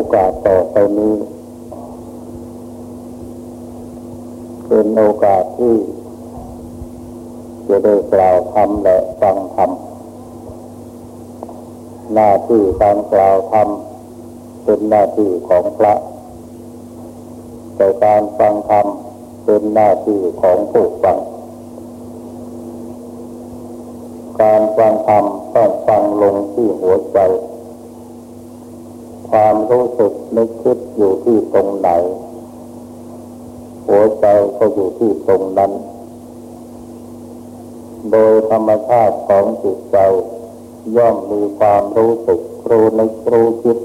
อกาสต่อไปนี้ เป็นโอกาสที่จะได้กล่าวธรรมและฟังธรรมหน้าที่การกล่าวธรรมเป็นหน้าที่ของพระ แต่การฟังธรรมเป็นหน้าที่ของผู้ฟัง การฟังธรรมต้องฟังลงที่หัวใจ ความรู้สึกนึกคิดอยู่ที่ตรงไหน หัวใจก็อยู่ที่ตรงนั้น โดยธรรมชาติของจิตใจ ย่อมมีความรู้สึกรู้นึกรู้คิด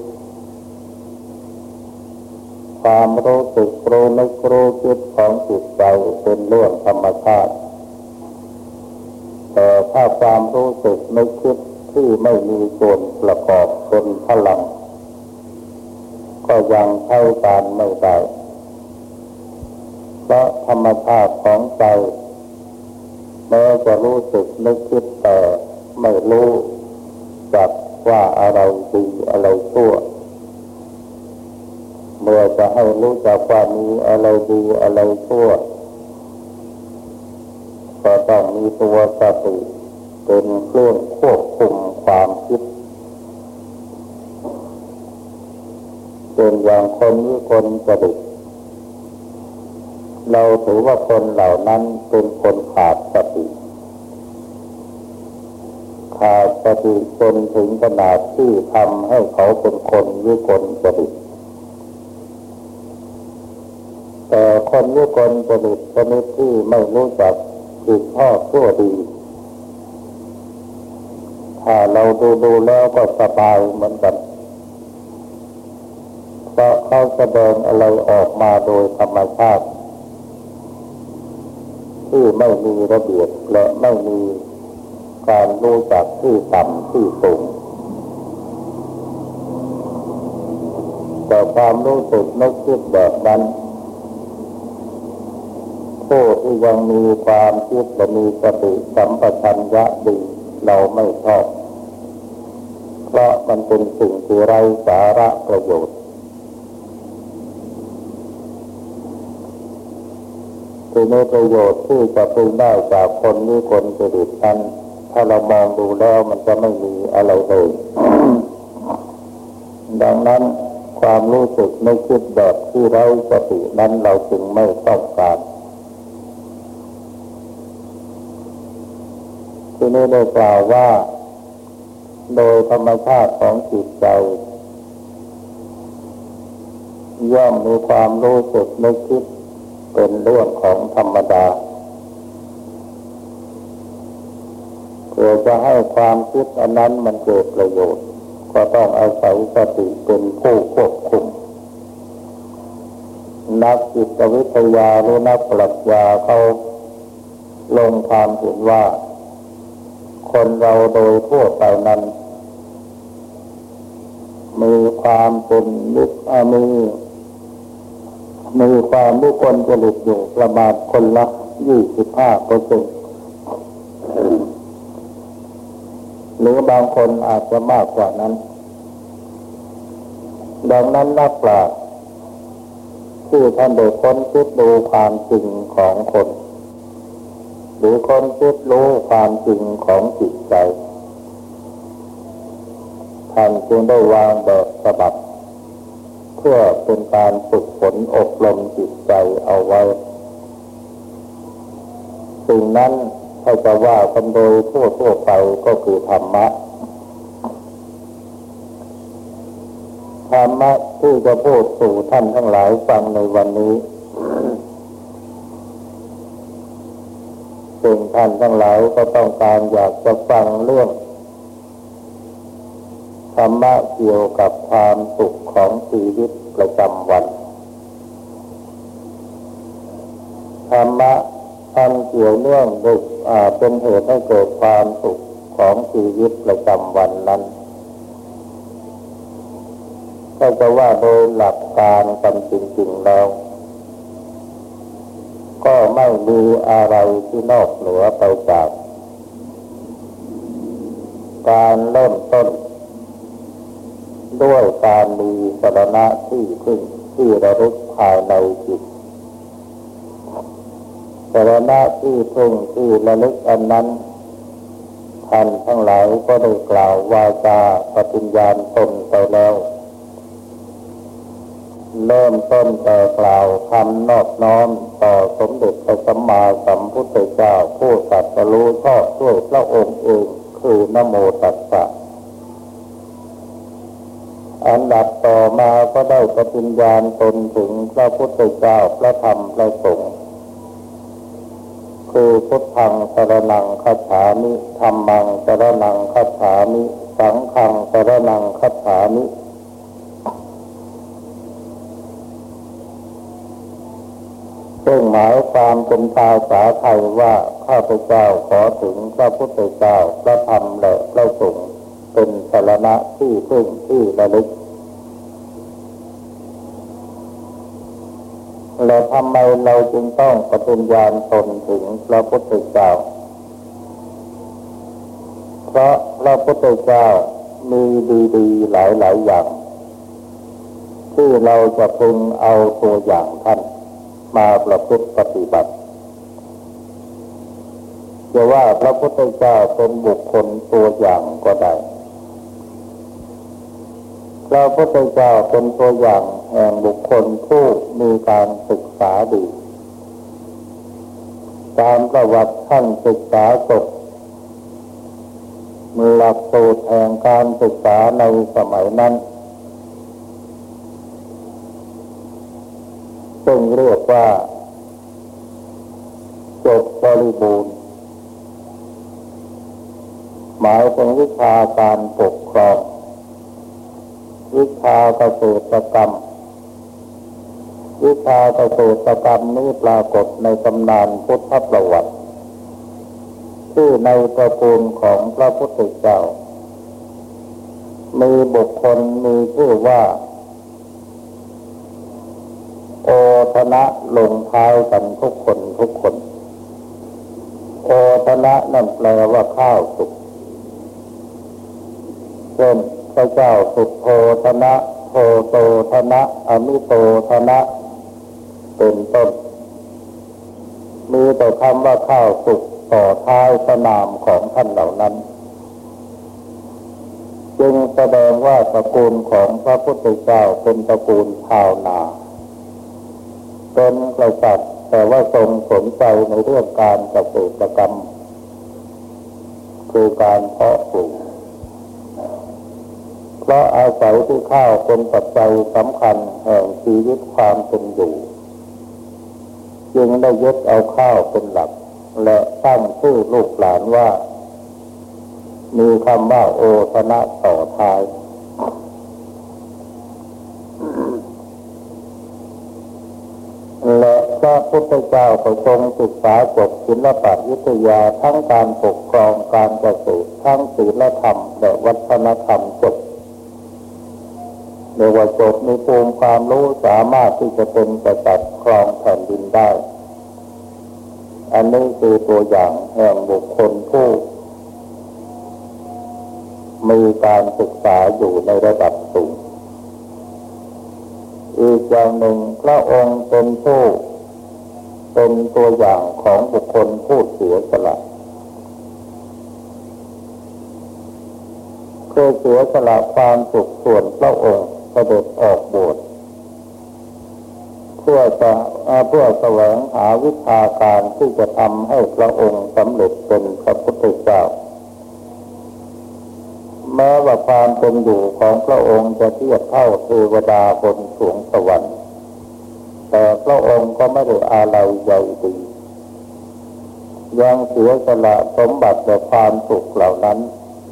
ความรู้สึกรู้นึกรู้คิดของจิตใจเป็นเรื่องธรรมชาติ แต่ถ้าความรู้สึกนึกคิดที่ไม่มีส่วนประกอบเป็นพลัง ก็ยังใช้การไม่ได้เพราะธรรมชาติของใจแม้จะรู้สึกนึกคิดแต่ไม่รู้จักว่าอะไรดีอะไรชั่วเมื่อจะให้รู้จักว่ามีอะไรดีอะไรชั่วก็ต้องมีตัวสติเป็นเครื่องควบคุมความคิดเป็น อย่างคนวิคนจริตเราถือว่าคนเหล่านั้นเป็นคนขาดสติ ขาดสติจนถึงขนาดที่ทำให้เขาเป็นคนวิกลจริตแต่คนวิกลจริตชนิดที่ไม่รู้จักผิดชอบชั่วดีถ้าเราดูดูแล้วก็สบายเหมือนกัน แสดงอะไรออกมาโดยธรรมชาติ ที่ไม่มีระเบียบและไม่มีการรู้จักที่ต่ำที่สูงแต่ความรู้สึกนึกคิดแบบนั้นผู้ที่ยังมีความคิดและมีสติสัมปชัญญะดีเราไม่ชอบ เพราะมันเป็นสิ่งที่ไร้สาระประโยชน์ ที่มีประโยชน์ที่จะพึงได้จากคนนี้คนจริตนั้นถ้าเรามองดูแล้วมันจะไม่มีอะไรเลยดังนั้นความรู้สึกไม่คิดแบบที่ไร้สตินั้นเราจึงไม่ต้องการที่นี้ได้กล่าวว่า โดยธรรมชาติของจิตใจย่อมมีความรู้สึกนึกคิดเป็นเรื่อง ของธรรมดาเพื่อจะให้ความคิดอันนั้นมันเกิดประโยชน์ ก็ต้องอาศัยสติเป็นผู้ควบคุม นักจิตวิทยาหรือนักปรัชญาเขาลงความเห็นว่า คนเราโดยทั่วไปนั้น มีความเป็นนิสมี มีความมุคนจริตอยู่ประมาณคนละยี่สิบห้าเปอร์เซ็นต์หรือบางคนอาจจะมากกว่านั้น ดังนั้นนักปราชญ์ที่ท่านได้ค้นคิดดูความจริงของคน หรือค้นคิดรู้ความจริงของจิตใจท่านจึงได้วางแบบฉบับ พื่อเป็นการฝึกฝนอบรมจิตใจเอาไว้ สิ่งนั้นถ้าจะว่ากันโดยทั่วทั่วไปก็คือธรรมะ ธรรมะที่จะพูดสู่ท่านทั้งหลายฟังในวันนี้ซึ่งท่านทั้งหลายก็ต้องการอยากจะฟังเรื่อง ธรรมะเกี่ยวกับความสุขของชีวิตประจำวัน ธรรมะอันเกี่ยวเนื่องด้วยเป็นเหตุให้เกิดความสุขของชีวิตประจำวันนั้น ก็จะว่าโดยหลักการกันจริงๆแล้ว ก็ไม่มีอะไรที่นอกเหนือไปจาก การเริ่มต้น ด้วยการมีสรณะที่พึ่งที่ระลึกภายในจิตสรณะที่พึ่งที่ระลึกอันนั้นท่านทั้งหลายก็ได้กล่าววาจาปฏิญญาณตนไปแล้ว เริ่มต้นแต่กล่าวคำนอบน้อมต่อสมเด็จพระสัมมาสัมพุทธเจ้าผู้สัตรู้ชอบด้วยพระองค์เองคือนโมตัสสะ อันดับต่อมาก็ได้ปฏิญญาณตนถึงพระพุทธเจ้าพระธรรมพระสงฆ์คือพุทธังสรนังคัจฉามิธรรมังสรนังคัจฉามิ สังฆังสรนังคัจฉามิซึ่งหมายความเป็นภาษาไทยว่าข้าพเจ้าขอถึงพระพุทธเจ้าพระธรรมและพระสงฆ์เป็นสารณะที่พึ่งที่ระลึก และทำไมเราจึงต้องปฏิญญาณตนถึงพระพุทธเจ้า เพราะพระพุทธเจ้ามีดีๆหลายๆอย่าง ที่เราจะพึงเอาตัวอย่างท่านมาประพฤติปฏิบัติจะว่าพระพุทธเจ้าเป็นบุคคลตัวอย่างก็ได้พระพุทธเจ้าเป็นตัวอย่างแห่งบุคคลผู้ มีการศึกษาดีตามประวัติท่านศึกษาจบมีหลักสูตรแห่งการศึกษาในสมัยนั้นซึ่งเรียกว่าจบบริบูรณ์ หมายถึงวิชาการปกครอง วิชาเกษตรกรรม วิชาเกษตรกรรมนี้ปรากฏในตำนานพุทธประวัติ ที่ในประปูลของพระพุทธเจ้า มีบุคคลมีชื่อว่า โอธนะลงท้ายกันทุกคนทุกคน โอธนะนั่นแปลว่าข้าวสุกเช่นพระเจ้าสุโธธนะโทโตธนะอมิโตธนะ เป็นต้น มีแต่คำว่าข้าวสุกต่อท้ายสนามของท่านเหล่านั้น จึงแสดงว่าตระกูลของพระพุทธเจ้าเป็นตระกูลชาวนา เป็นกษัตริย์แต่ว่าทรงสนใจในเรื่องการเกษตรกรรม คือการเพาะปลูกเพราะอาศัยที่ข้าวเป็นปัจจัยสำคัญแห่งชีวิตความเป็นอยู่ จึงได้ยึดเอาข้าวเป็นหลัก และตั้งชื่อลูกหลานว่า มีคำว่าโอทนะต่อท้ายและพระพุทธเจ้าก็ทรงศึกษาจบศิลปวิทยาทั้งการปกครองการเกษตรทั้งศีลธรรมและวัฒนธรรมจบเรียกว่าจบมีภูมิความรู้สามารถที่จะเป็นกษัตริย์ครองแผ่นดินได้ อันนี้คือตัวอย่างแห่งบุคคลผู้มีการศึกษาอยู่ในระดับสูง อีกอย่างหนึ่งพระองค์เป็นผู้เป็นตัวอย่างของบุคคลผู้เสียสละเคยเสียสละความสุขส่วนพระองค์เสด็จออกบวช เพื่อจะเพื่อแสวงหาวิชาการที่จะทำให้พระองค์สำเร็จเป็นพระพุทธเจ้า แม้ว่าความเป็นอยู่ของพระองค์จะเทียบเท่าเทวดาบนสวงสวรรค์ แต่พระองค์ก็ไม่ได้อาลัยใหญ่ดียังเสียสละสมบัติและความสุขเหล่านั้น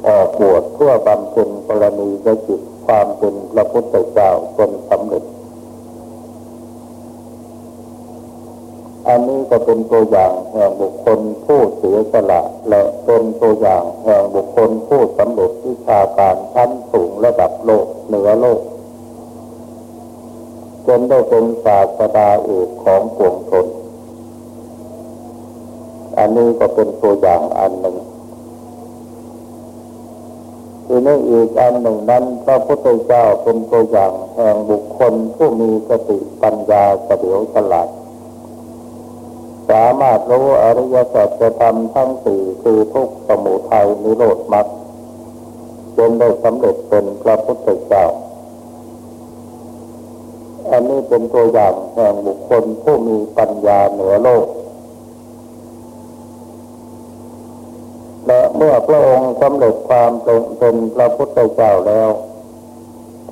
ออกบวชเพื่อบำเพ็ญกรณียจิตความเป็นพระพุทธเจ้าจนสำเร็จ อันนี้ ก็เป็นตัวอย่างแห่งบุคคลผู้เสียสละและเป็นตัวอย่างแห่งบุคคลผู้สำเร็จวิชาการชั้นสูงระดับโลกเหนือโลกจนได้เป็นศาสดาเอกของปวงชนอันนี้ก็เป็นตัวอย่างอันหนึ่งทีนี้อีกอันหนึ่งนั้นพระพุทธเจ้าเป็นตัวอย่างแห่งบุคคลผู้มีสติปัญญาเฉลียวฉลาด สามารถรู้อริยสัจธรรมทั้งสี่คือทุกสมุทัยนิโรธมรรคจนได้สำเร็จเป็นพระพุทธเจ้า อันนี้เป็นตัวอย่างแห่งบุคคลผู้มีปัญญาเหนือโลก และเมื่อพระองค์สำเร็จความเป็นพระพุทธเจ้าแล้ว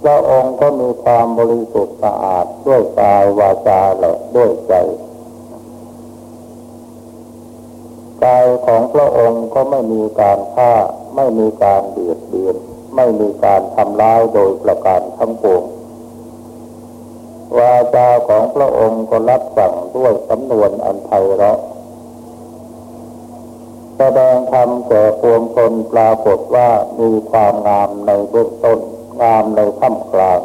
พระองค์ก็มีความบริสุทธิ์สะอาดด้วยกายวาจาและด้วยใจ กายของพระองค์ก็ไม่มีการฆ่า ไม่มีการเบียดเบียน ไม่มีการทำร้ายโดยประการทั้งปวงวาจาของพระองค์ก็รับสั่งด้วยสำนวนอันไพเราะแสดงธรรมแก่พวงชนปรากฏว่ามีความงามในเบื้องต้น งามในท่ามกลาง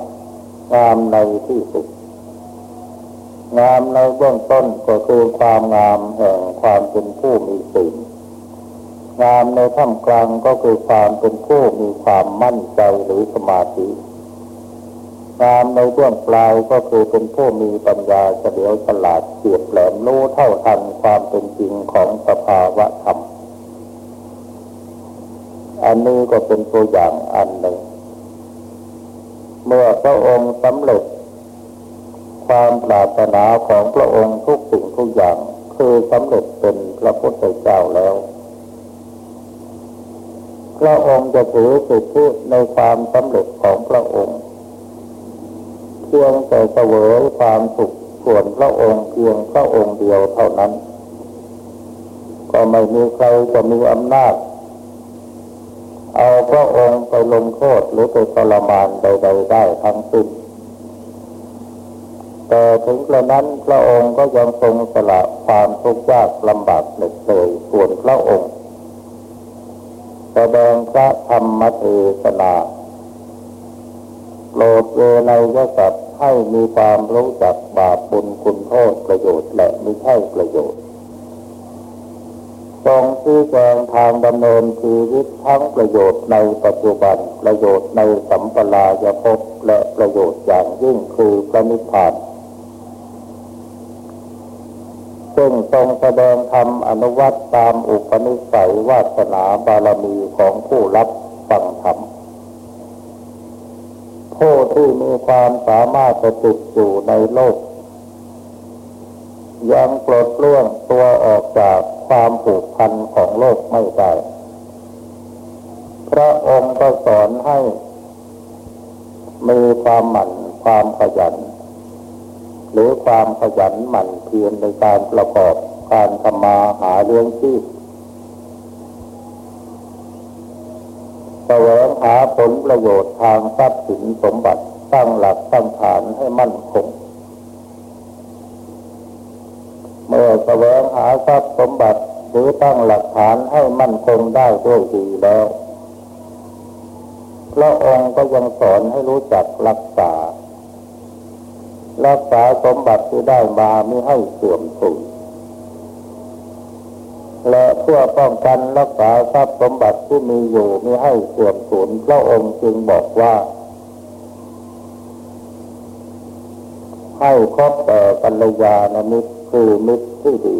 งามในที่สุด งามในเบื้องต้นก็คือความงามแห่งความเป็นผู้มีศีลงามในท่ามกลางก็คือความเป็นผู้มีความมั่นใจหรือสมาธิงามในเบื้องปลายก็คือเป็นผู้มีปัญญาเฉลียวฉลาดเฉียบแหลมรู้เท่าทันความเป็นจริงของสภาวะธรรม อันนี้ก็เป็นตัวอย่างอันหนึ่ง เมื่อพระองค์สำเร็จ ความปรารถนาของพระองค์ทุกสิ่งทุกอย่างคือสำเร็จเป็นพระพุทธเจ้าแล้ว พระองค์จะถือสิทธิในความสำเร็จของพระองค์เพียงแต่เสวยความสุขส่วนพระองค์เพียงพระองค์เดียวเท่านั้น ก็ไม่มีใครจะมีอำนาจ เอาพระองค์ไปลงโทษหรือไปทรมานใดๆได้ทั้งสิ้น แต่ถึงกระนั้นพระองค์ก็ยังทรงสละความทุกข์ยากลำบากเหน็ดเหนื่อยส่วนพระองค์แสดงพระธรรมเทศนาโปรดเวนยสัตว์ให้มีความรู้จักบาปบุญคุณโทษประโยชน์และไม่ใช่ประโยชน์ทรงชี้แจงทางดำเนินชีวิตทั้งประโยชน์ในปัจจุบันประโยชน์ในสัมปรายภพและประโยชน์อย่างยิ่งคือพระนิพพาน ซึ่งทรงแสดงธรรมอนุวัตตามอุปนิสัยวาสนาบารมีของผู้รับฟังธรรมผู้ที่มีความสามารถจะติดอยู่ในโลก ยังปลดเลื่องตัวออกจากความผูกพันของโลกไม่ได้ พระองค์ก็สอนให้มีความหมั่นความขยัน หรือความขยันหมั่นเพียรในการประกอบการทำมาหาเลี้ยงชีพแสวงหาผลประโยชน์ทางทรัพย์สินสมบัติตั้งหลักตั้งฐานให้มั่นคง เมื่อแสวงหาทรัพย์สมบัติหรือตั้งหลักฐานให้มั่นคงได้ด้วยดีแล้วพระองค์ก็ยังสอนให้รู้จักรักษา รักษาสมบัติที่ได้มาไม่ให้เสื่อมสูญและเพื่อป้องกันรักษาทรัพย์สมบัติที่มีอยู่ไม่ให้เสื่อมสูญพระองค์จึงบอกว่า ให้ครอบแต่กัลยาณมิตรคือมิตรที่ดี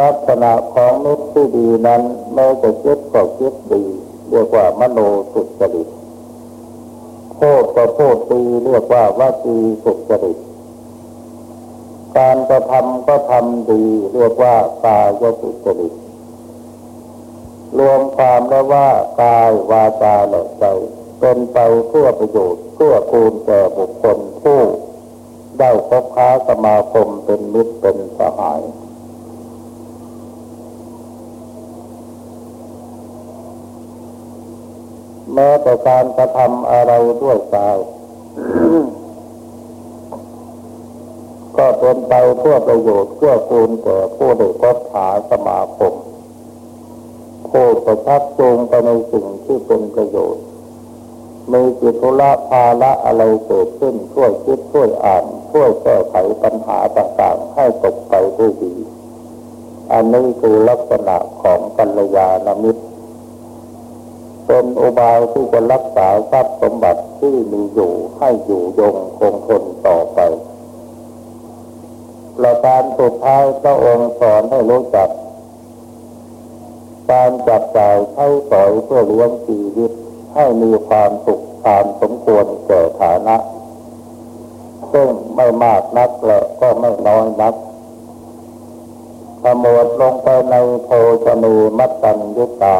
ลักษณะของมิตรที่ดีนั้นแม้จะคิดก็คิดดีเรียกว่ามโนสุจริต พูดก็พูดดีเรียกว่าวาจีสุจริต การกระทำก็ทำดีเรียกว่ากายสุจริต รวมความแล้วว่ากายวาจาและใจเป็นไปเพื่อประโยชน์เพื่อคูณแก่บุคคลผู้ได้พบค้าสมาคมเป็นมิตรเป็นสหาย แม้แต่การกระทำอะไรด้วยกายก็เป็นไปเพื่อประโยชน์เพื่อคูณแก่ผู้ได้พบหาสมาคมผู้ประชักจงไปในสิ่งที่เป็นประโยชน์มีจิตุละภาละอะไรเกิดขึ้นช่วยคิดช่วยอ่านช่วยแก้ไขปัญหาต่างๆ ให้ตกไปด้วยดี อันนี้คือลักษณะของกัลยาณมิตร เป็นอุบายที่จะรักษาทรัพย์สมบัติที่มีอยู่ให้อยู่ยงคงทนต่อไปประการสุดท้ายพระองค์สอนให้รู้จัก การจับจ่ายใช้สอยเพื่อเลี้ยงชีวิตให้มีความสุขตามสมควรแก่ฐานะ ซึ่งไม่มากนักและก็ไม่น้อยนักขมวดลงไปในโพชนีมัตตัญญุตา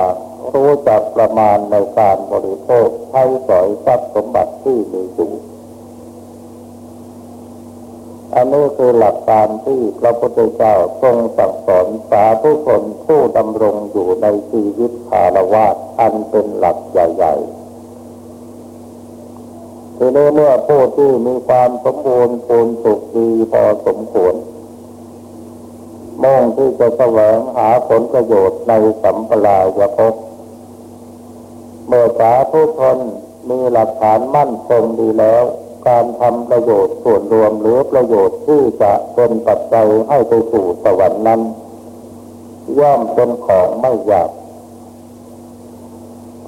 รู้จักประมาณในการบริโภคใช้สอยทรัพย์สมบัติที่มีอยู่อันนี้คือหลักการที่พระพุทธเจ้าทรงสั่งสอนสาธุชนผู้ดำรงอยู่ในชีวิตคารวะอันเป็นหลักใหญ่ๆทีนี้เมื่อผู้ที่มีความสมบูรณ์พูนสุขดีพอสมควรมุ่งที่จะแสวงหาผลประโยชน์ในสัมปรายภพ เมื่อสาธุชนมีหลักฐานมั่นคงดีแล้ว การทำประโยชน์ส่วนรวมหรือประโยชน์ที่จะเป็นปัจจัยให้ไปสู่สวรรค์นั้น ย่อมเป็นของไม่ยาก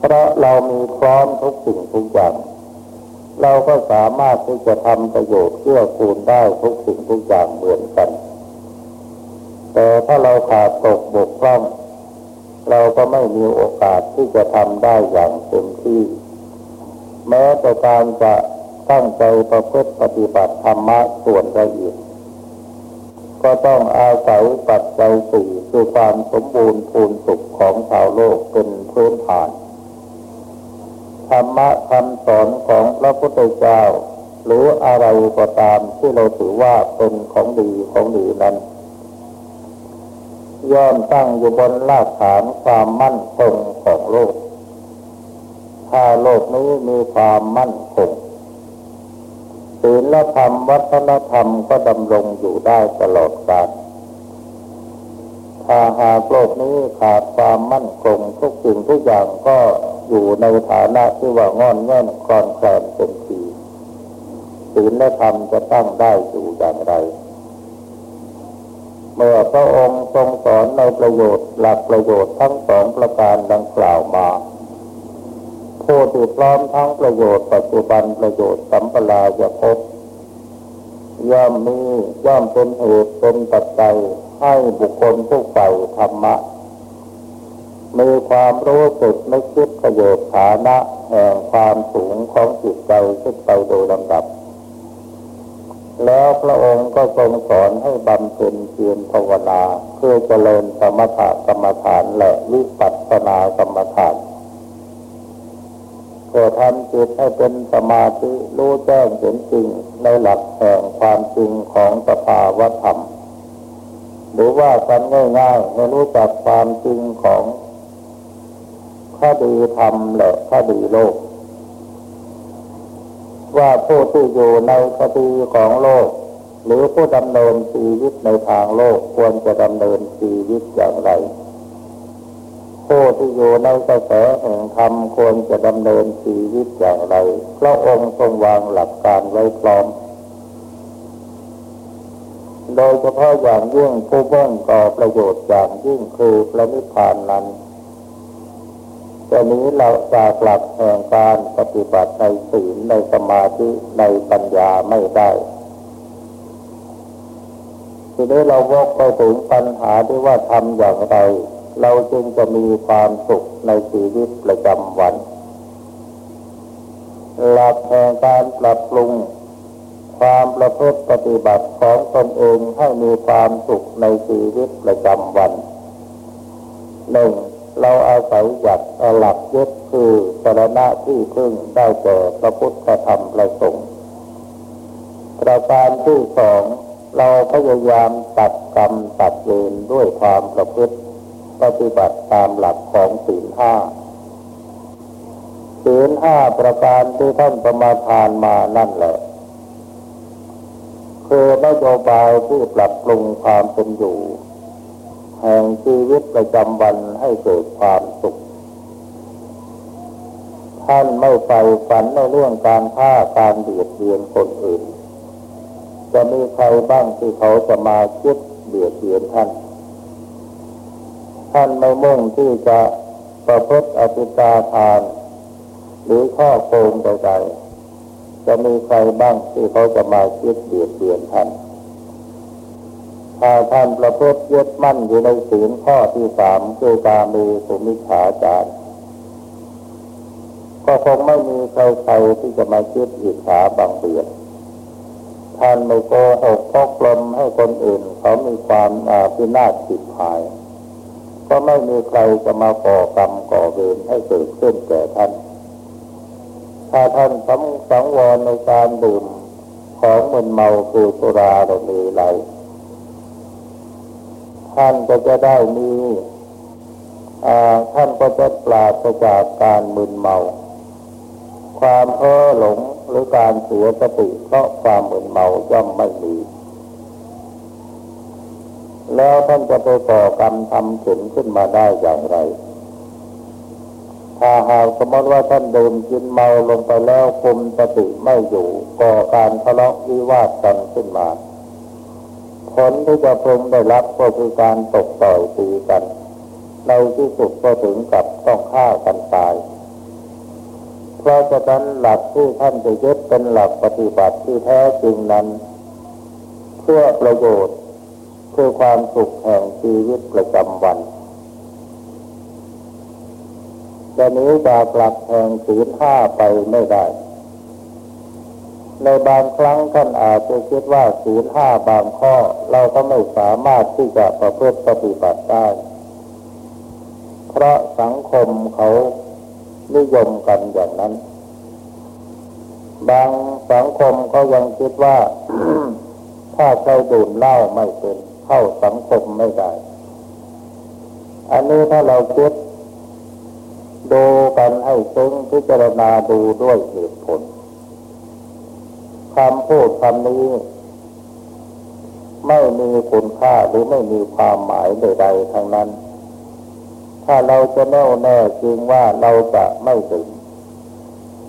เพราะเรามีพร้อมทุกสิ่งทุกอย่าง เราก็สามารถที่จะทำประโยชน์เพื่อคูณได้ทุกสิ่งทุกอย่างเหมือนกัน แต่ถ้าเราขาดตกบกพร่อง เราก็ไม่มีโอกาสที่จะทำได้อย่างเต็มที่ แม้แต่การจะตั้งใจประพฤติปฏิบัติธรรมะส่วนละเอียดก็ต้องอาศัยปัจจัยสี่คือความสมบูรณ์พูนสุขของชาวโลกเป็นพื้นฐาน ธรรมะคำสอนของพระพุทธเจ้า หรืออะไรก็ตามที่เราถือว่าเป็นของดีของดีนั้น ย่อมตั้งอยู่บนรากฐานความมั่นคงของโลก ถ้าโลกนี้มีความมั่นคงศีลธรรมวัฒนธรรมก็ดำรงอยู่ได้ตลอดกาลถ้าหากโลกนี้ขาดความมั่นคงทุกสิ่งทุกอย่างก็อยู่ในฐานะที่ว่างอนแง่นคลอนแคลนเป็นทีศีลและธรรมจะตั้งได้อยู่อย่างไร เมื่อพระองค์ทรงสอนในประโยชน์หลักประโยชน์ทั้งสองประการดังกล่าวมาผู้ที่พร้อมทั้งประโยชน์ปัจจุบันประโยชน์สัมปรายภพย่อมมีย่อมเป็นเหตุเป็นปัจจัยให้บุคคลผู้ใฝ่ธรรมะ มีความรู้สึกไม่คิดประโยชน์ฐานะแห่งความสูงของจิตใจขึ้นไปโดยลำดับ แล้วพระองค์ก็ทรงสอนให้บำเพ็ญเพียรภาวนาเพื่อเจริญสมถกรรมฐานและวิปัสสนากรรมฐานเพื่อทำจิตให้เป็นสมาธิรู้แจ้งเห็นจริงในหลักแห่งความจริงของสภาวธรรม หรือว่ากันง่ายๆให้รู้จักความจริงของคดีธรรมและคดีโลก ว่าผู้ที่อยู่ในคดีของโลก หรือผู้ดำเนินชีวิตในทางโลกควรจะดำเนินชีวิตอย่างไรผู้ที่อยู่ในกระแสแห่งธรรมควรจะดำเนินชีวิตอย่างไรพระองค์ทรงวางหลักการไว้พร้อม โดยเฉพาะอย่างยิ่งผู้เบื้องก่อประโยชน์อย่างยิ่งคือพระนิพพานนั้น จะนี้เราจากหลักแห่งการปฏิบัติในศีลในสมาธิในปัญญาไม่ได้ ทีนี้เราวกไปถึงปัญหาที่ว่าทำอย่างไร เราจึงจะมีความสุขในชีวิตประจำวัน หลักแห่งการปรับปรุงความประพฤติปฏิบัติของตนเองให้มีความสุขในชีวิตประจำวันหนึ่ง เราอาศัยหยัดหลักยึดคือสรณะที่พึ่งได้แก่พระพุทธธรรมประสงค์ประการที่สองเราพยายามตัดกรรมตัดเวรด้วยความประพฤติปฏิบัติตามหลักของศีลห้าศีลห้าประการที่ท่านประมาทานมานั่นแหละคือนโยบายที่ปรับปรุงความเป็นอยู่ แห่งชีวิตประจำวันให้เกิดความสุข ท่านไม่ไปฝันในเรื่องการฆ่าการเบียดเบียนคนอื่น จะมีใครบ้างที่เขาจะมาคิดเบียดเบียนท่าน ท่านไม่มุ่งที่จะประพฤติอภิตาทาน หรือข้อโกงใดๆจะมีใครบ้างที่เขาจะมาคิดเบียดเบียนท่าน ถ้าท่านประพฤติยึดมั่นอยู่ในศีลข้อที่สามคือการมีสุมิฉาจารก็คงไม่มีใครๆที่จะมาคิดอิจฉาบังเบียดท่านไม่โกหกพกลมให้คนอื่น เขามีความอาพินาศผิดหาย ก็ไม่มีใครจะมาก่อกรรมก่อเวรให้เกิดขึ้นแก่ท่าน ถ้าท่านสำสังวรในการดื่มของมึนเมาคือสุราหรือมีไหล ท่านก็จะได้มีท่านก็จะปราศจากการมึนเมา ความเพ้อหลงหรือการเสียสติเพราะความมึนเมาย่อมไม่มี แล้วท่านจะไปก่อกรรมทำถึงขึ้นมาได้อย่างไร ถ้าหากสมมติว่าท่านดื่มกินเมาลงไปแล้วคุมสติไม่อยู่ก่อการทะเลาะวิวาทกันขึ้นมา ผลที่จะพึงได้รับก็คือการตกต่อยตีกัน ในที่สุดก็ถึงกับต้องฆ่ากันตาย เพราะฉะนั้นหลักที่ท่านจะยึดเป็นหลักปฏิบัติที่แท้จริงนั้น เพื่อประโยชน์เพื่อความสุขแห่งชีวิตประจำวันจะนี้จากหลักแห่งศีลห้าไปไม่ได้ ในบางครั้งท่านอาจจะคิดว่าศีลห้าบางข้อ เราก็ไม่สามารถที่จะประพฤติปฏิบัติได้ เพราะสังคมเขานิยมกันอย่างนั้น บางสังคมก็ยังคิดว่า ถ้าใครดื่มเหล้าไม่เป็นเข้าสังคมไม่ได้ อันนี้ถ้าเราคิดดูกันให้ซึ้งพิจารณาดูด้วยเหตุผล คำพูดคำนี้ ไม่มีคุณค่าหรือไม่มีความหมายใดๆทั้งนั้น ถ้าเราจะแน่วแน่จริงว่าเราจะไม่ดื่ม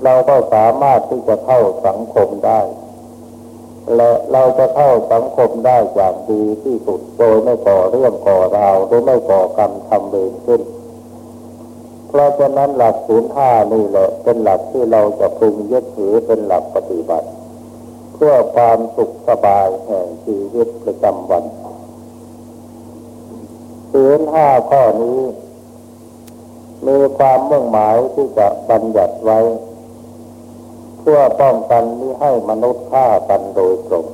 เราก็สามารถที่จะเข้าสังคมได้ และเราจะเข้าสังคมได้อย่างดีที่สุดโดยไม่ก่อเรื่องก่อราวหรือไม่ก่อกรรมทำเวรขึ้น เพราะฉะนั้นหลักศูนย์ห้านี่แหละเป็นหลักที่เราจะพึงยึดถือเป็นหลักปฏิบัติ พื่อความสุขสบายแห่งชีวิตประจำวันศีลห้าข้อนี้ มีความมุ่งหมายที่จะบัญญัติไว้ เพื่อป้องกันไมิให้มนุษย์ฆ่ากันโดยตรง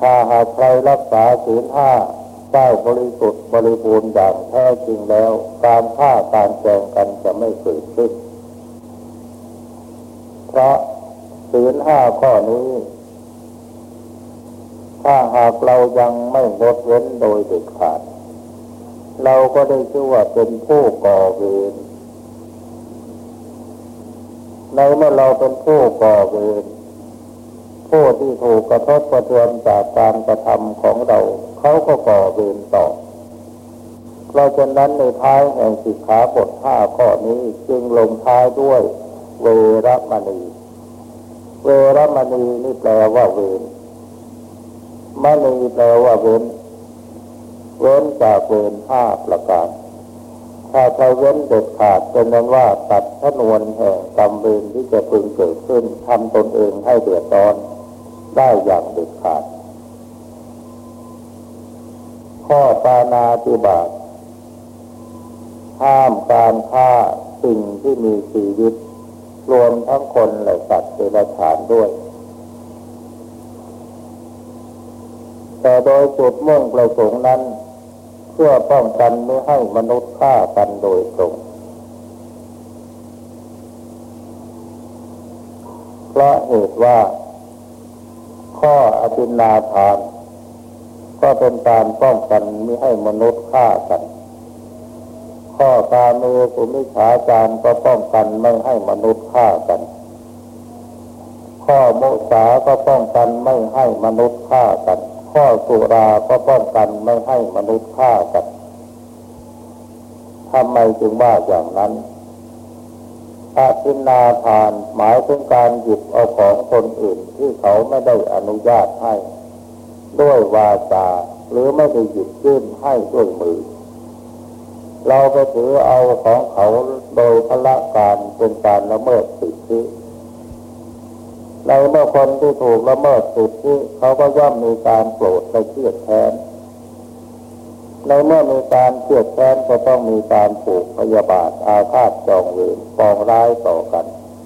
ถ้าหากใครรักษาศีลห้าได้บริสุทธิ์บริบูรณ์อย่างแท้จริงแล้ว การฆ่าการแกงกันจะไม่เกิดขึ้น เพราะ ศีลห้าข้อนี้ ถ้าหากเรายังไม่ลดเว้นโดยเด็ดขาด เราก็ได้ชื่อว่าเป็นผู้ก่อเวรในเมื่อเราเป็นผู้ก่อเวรผู้ที่ถูกกระทบกระเทือนจากการกระทำของเรา เขาก็ก่อเวรต่อเราฉะนั้นในท้ายแห่งสิกขาบทห้าข้อนี้จึงลงท้ายด้วยเวรมณี เวรมณีนี่แปลว่าเวนมณีแปลว่าเว้น เว้นจากเวนห้าประการ ถ้าใครเว้นเด็ดขาดเป็นนั้นว่าตัดทนวนแห่งกรรมเวรที่จะพึงเกิดขึ้นทำตนเองให้เดือดร้อนได้อย่างเด็ดขาด ข้อปานาติบาตห้ามการฆ่าสิ่งที่มีชีวิต รวมทั้งคนและสัตว์เดรัจฉานด้วย แต่โดยจุดมุ่งประสงค์นั้น เพื่อป้องกันไม่ให้มนุษย์ฆ่ากันโดยตรงเพราะเหตุว่า ข้ออธินาทาน ก็เป็นการป้องกันไม่ให้มนุษย์ฆ่ากัน ข้อการเมสุมิฉาจารก็ป้องกันไม่ให้มนุษย์ฆ่ากัน ข้อโมสาก็ป้องกันไม่ให้มนุษย์ฆ่ากัน ข้อสุราก็ป้องกันไม่ให้มนุษย์ฆ่ากันทำไมจึงว่าอย่างนั้นอาทินนาทานหมายถึงการหยิบเอาของคนอื่นที่เขาไม่ได้อนุญาตให้ ด้วยวาจาหรือไม่ได้หยิบยื่นให้ด้วยมือ เราไปถือเอาของเขาโดยพละการเป็นการละเมิดสิทธิในเมื่อคนที่ถูกละเมิดสิทธิเขาก็ย่อมมีการโกรธและเครียดแค้นในเมื่อมีการเครียดแค้นก็ต้องมีการผูกพยาบาทอาฆาตจองเวรปองร้ายต่อกัน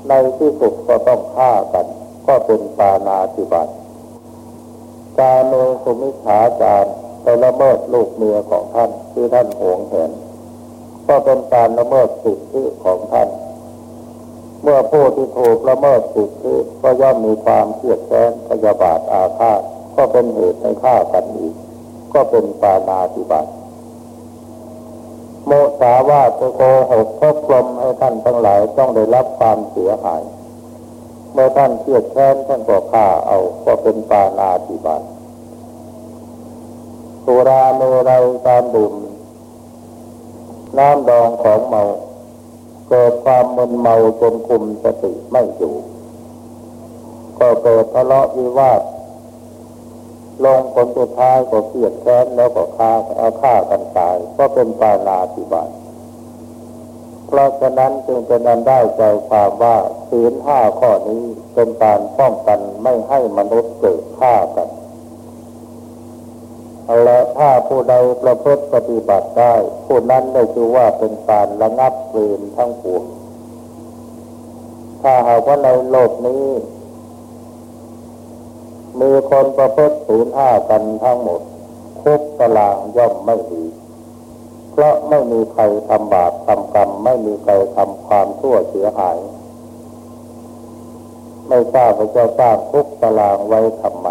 ในที่สุดก็ต้องฆ่ากัน ก็เป็นปานาธิบัติการเมสุมิฉาจารไปละเมิดลูกเมียของท่านที่ท่านหวงเห็น ก็เป็นการละเมิดสิทธิของท่าน เมื่อผู้ที่ถูกละเมิดสิทธิก็ย่อมมีความเครียดแค้นพยาบาทอาฆาตก็เป็นเหตุให้ฆ่ากันอีก ก็เป็นปานาธิบัติโมสาวาตโกหกก็กลมให้ท่านทั้งหลายต้องได้รับความเสียหาย เมื่อท่านเครียดแค้นท่านก็ฆ่าเอาก็เป็นปานาธิบัติสุราเมรัยการดื่ม น้ำดองของเมา เกิดความมึนเมาจนคุมสติไม่อยู่ ก็เกิดทะเลาะวิวาทลงผลสุดท้ายก็เกลียดแค้นแล้วก็ฆ่าเอาฆ่ากันตาย ก็เป็นปานาติบาตเพราะฉะนั้นจึงเป็นอันได้ใจความว่าศีลห้าข้อนี้เป็นการป้องกันไม่ให้มนุษย์เกิดฆ่ากัน และถ้าผู้ใดประพฤติปฏิบัติได้ ผู้นั้นได้ชื่อว่าเป็นการระงับเวรทั้งปวงถ้าหากว่าในโลกนี้ มีคนประพฤติศีลห้ากันทั้งหมดคุกตารางย่อมไม่ดีเพราะไม่มีใครทำบาปทำกรรม ไม่มีใครทำความชั่วเสียหาย ไม่ทราบว่าจะสร้างคุกตารางไว้ทำไม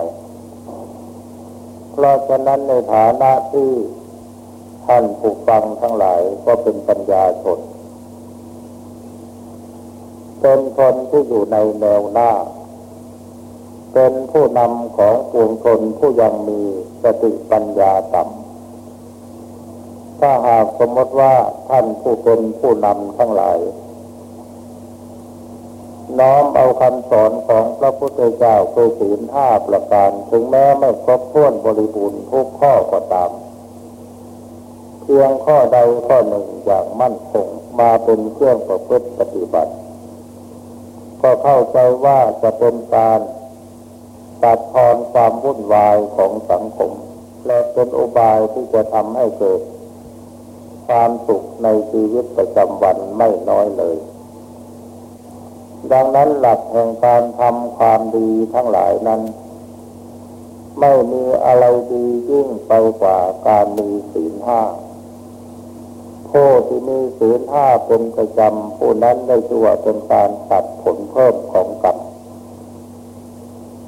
เพราะฉะนั้นในฐานะที่ท่านผู้ฟังทั้งหลายก็เป็นปัญญาชนเป็นคนที่อยู่ในแนวหน้า เป็นผู้นำของปวงชนผู้ยังมีสติปัญญาต่ำถ้าหากสมมติว่าท่านผู้เป็นผู้นำทั้งหลาย น้อมเอาคำสอนของพระพุทธเจ้าคือศีลห้าประการ ถึงแม้ไม่ครบถ้วนบริบูรณ์ทุกข้อก็ตาม เพียงข้อใดข้อหนึ่งอย่างมั่นคงมาเป็นเครื่องประพฤติปฏิบัติ ก็เข้าใจว่าจะเป็นการตัดทอนความวุ่นวายของสังคม และเป็นอุบายที่จะทำให้เกิด ความสุขในชีวิตประจำวันไม่น้อยเลย ดังนั้นหลักแห่งการทำความดีทั้งหลายนั้น ไม่มีอะไรดียิ่งไปกว่าการมีศีลห้าผู้ที่มีศีลห้าเป็นประจำผู้นั้นได้ชื่อว่าเป็นการตัดผลเพิ่มของกรรม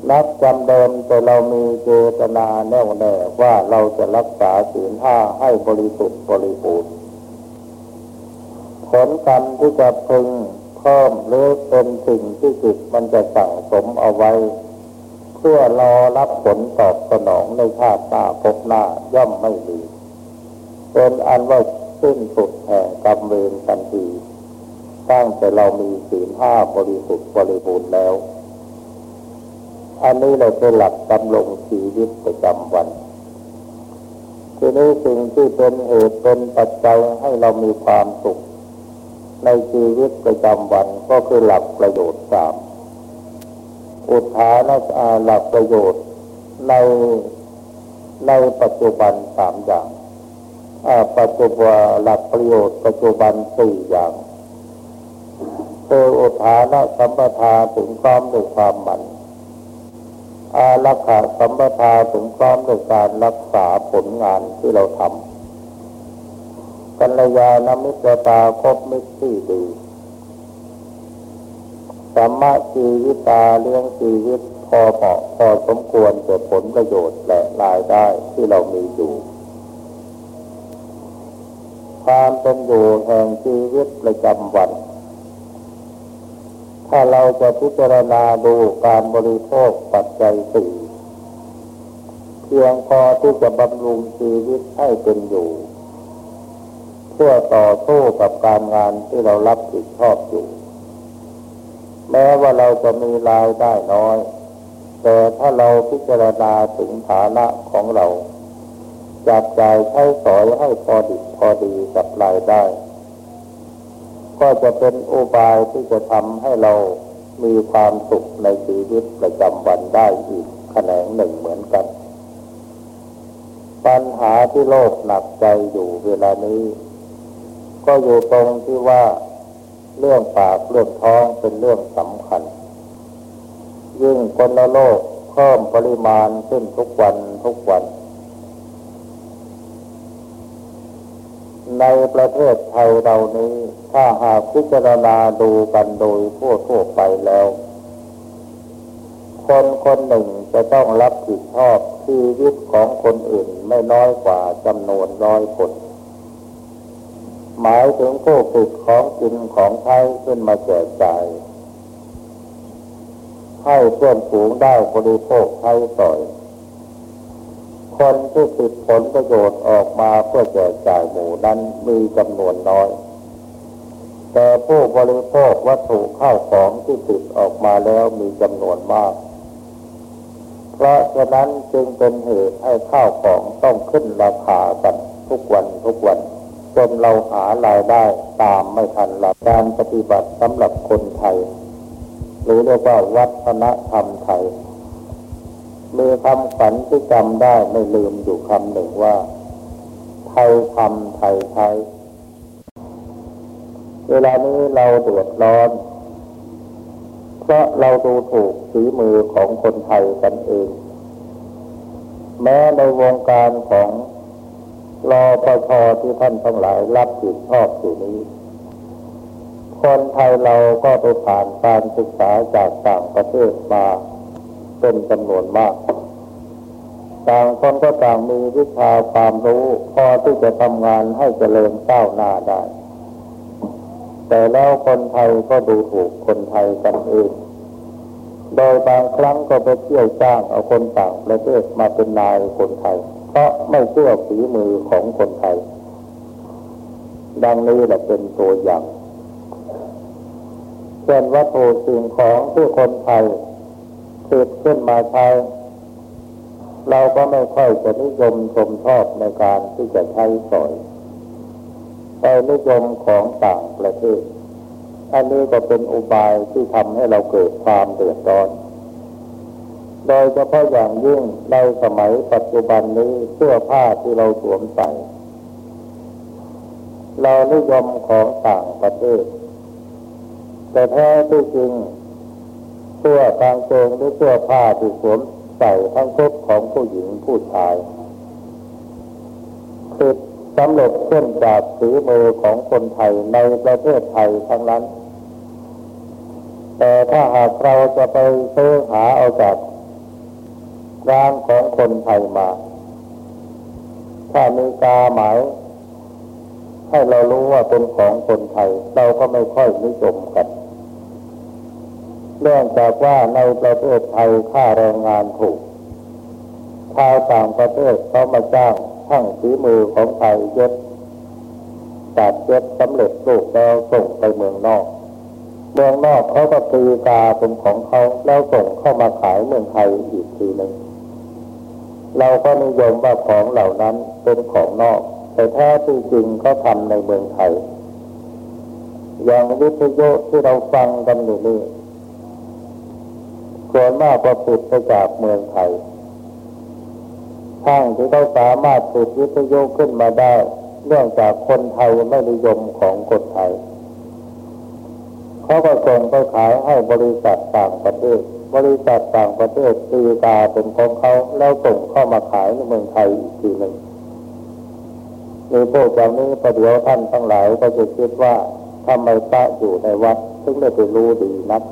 นับจำเดิมแต่เรามีเจตนาแน่วแน่ว่าเราจะรักษาศีลห้าให้บริสุทธิ์บริบูรณ์ผลกรรมที่จะพึง เพิ่มหรือเป็นสิ่งที่จิตมันจะสั่งสมเอาไว้ เพื่อรอรับผลตอบสนองในชาติหน้าพบหน้าย่อมไม่ดีเป็นอันว่าสิ้นสุดแห่งกรรมเวรทันทีตั้งแต่เรามีศีลห้าบริสุทธิ์บริบูรณ์แล้ว อันนี้เราเป็นหลักดำรงชีวิตประจำวันทีนี้สิ่งที่เป็นเหตุเป็นปัจจัยให้เรามีความสุข ในชีวิตประจำวันก็คือหลักประโยชน์สามอุทานหลักประโยชน์ในในปัจจุบันสามอย่างปัจจุบันหลักประโยชน์ปัจจุบันสี่อย่างคืออุทานะสัมปทาถึงความด้วยความมันอารักขาสัมปทาถึงความด้วยการรักษาผลงานที่เราทำ กัลยาณมิตรตาคบมิตรที่ดีสัมมาชีวิตาเลี้ยงชีวิตพอเหมาะพอสมควรเกิดผลประโยชน์และรายได้ที่เรามีอยู่ ความเป็นอยู่แห่งชีวิตประจำวัน ถ้าเราจะพิจารณาดูการบริโภคปัจจัยสี่เพียงพอที่จะบำรุงชีวิตให้เป็นอยู่ เพื่อต่อสู้กับการงานที่เรารับผิดชอบอยู่ แม้ว่าเราจะมีรายได้น้อย แต่ถ้าเราพิจารณาถึงฐานะของเราจับจ่ายใช้สอยให้พอดิบพอดีกับรายได้ ก็จะเป็นโอบายที่จะทำให้เรามีความสุขในชีวิตประจำวันได้อีกแขนงหนึ่งเหมือนกัน ปัญหาที่โลกหนักใจอยู่เวลานี้ ก็อยู่ตรงที่ว่าเรื่องปากเรื่องท้องเป็นเรื่องสำคัญ ยิ่งคนละโลกเพิ่มปริมาณขึ้นทุกวันทุกวัน ในประเทศไทยเรานี้ ถ้าหากพิจารณาดูกันโดยทั่วทั่วไปแล้ว คนคนหนึ่งจะต้องรับผิดชอบชีวิตของคนอื่นไม่น้อยกว่าจำนวนร้อยคน หมายถึงผู้ผลิตของกินของใช้ขึ้นมาแจกจ่ายให้เพื่อนฝูงได้บริโภคใช้สอย คนที่ติดผลประโยชน์ออกมาเพื่อแจกจ่ายหมู่นั้นมีจำนวนน้อย แต่ผู้บริโภควัตถุข้าวของที่ติดออกมาแล้วมีจำนวนมาก เพราะฉะนั้นจึงเป็นเหตุให้ข้าวของต้องขึ้นราคากันทุกวันทุกวัน จนเราหารายได้ตามไม่ทันหลักการปฏิบัติสำหรับคนไทย หรือเรียกว่าวัฒนธรรมไทย มีคำฝันที่จำได้ไม่ลืมอยู่คำหนึ่งว่า ไทยทำไทยใช้เวลานี้เราเดือดร้อน เพราะเราดูถูกฝีมือของคนไทยกันเอง แม้ในวงการของ รอปชที่ท่านทั้งหลายรับผิดชอบอยู่นี้ คนไทยเราก็ไปผ่านการศึกษาจากต่างประเทศมาเป็นจำนวนมาก ต่างคนก็ต่างมีวิชาความรู้พอที่จะทำงานให้เจริญก้าวหน้าได้ แต่แล้วคนไทยก็ดูถูกคนไทยกันเองโดยบางครั้งก็ไปเที่ยวจ้างเอาคนต่างประเทศมาเป็นนายคนไทย เพราะไม่เชื่อฝีมือของคนไทย ดังนี้แหละเป็นตัวอย่างเช่นวัตถุสิ่งของที่คนไทยติดขึ้นมาใช้เราก็ไม่ค่อยจะนิยมชมชอบในการที่จะใช้สอยแต่นิยมของต่างประเทศ อันนี้ก็เป็นอุบายที่ทำให้เราเกิดความเดือดร้อน โดยเฉพาะอย่างยิ่งในสมัยปัจจุบันนี้เสื้อผ้าที่เราสวมใส่ เรานิยมของต่างประเทศ แต่แท้ที่จริงเสื้อกางเกงหรือเสื้อผ้าที่สวมใส่ทั้งชุดของผู้หญิงผู้ชายคือสำเร็จขึ้นจากฝีมือของคนไทยในประเทศไทยทั้งนั้น แต่ถ้าหากเราจะไปซื้อหาเอาจาก ร้านของคนไทยมา ถ้ามีกาหมาย ให้เรารู้ว่าเป็นของคนไทย เราก็ไม่ค่อยนิยมกันเนื่องจากว่าในประเทศไทยค่าแรงงานถูกชาวต่างประเทศเขามาจ้างช่างฝีมือของไทยเย็ดตัดเย็ดสำเร็จรูปแล้วส่งไปเมืองนอก เมืองนอกเขาก็ตีกาเป็นของเขาแล้วส่งเข้ามาขายเมืองไทยอีกทีหนึ่ง เราก็นิยมว่าของเหล่านั้นเป็นของนอก แต่แท้ที่จริงก็ทำในเมืองไทย อย่างวิทยุที่เราฟังกันอยู่นี่ส่วนมากก็ผลิตไปจากเมืองไทยช่างที่เขาสามารถผลิตวิทยุขึ้นมาได้เนื่องจากคนไทยไม่นิยมของคนไทยเขาก็ส่งไปขายให้บริษัทต่างประเทศ บริษัทต่างประเทศตีกาเป็นของเขาแล้วส่งเข้ามาขายในเมืองไทยอีกทีหนึ่งมีพวกอย่างนี้ประเดี๋ยวท่านทั้งหลายก็จะคิดว่าทำไมพระอยู่ในวัดซึ่งไม่ไปรู้ดีนัก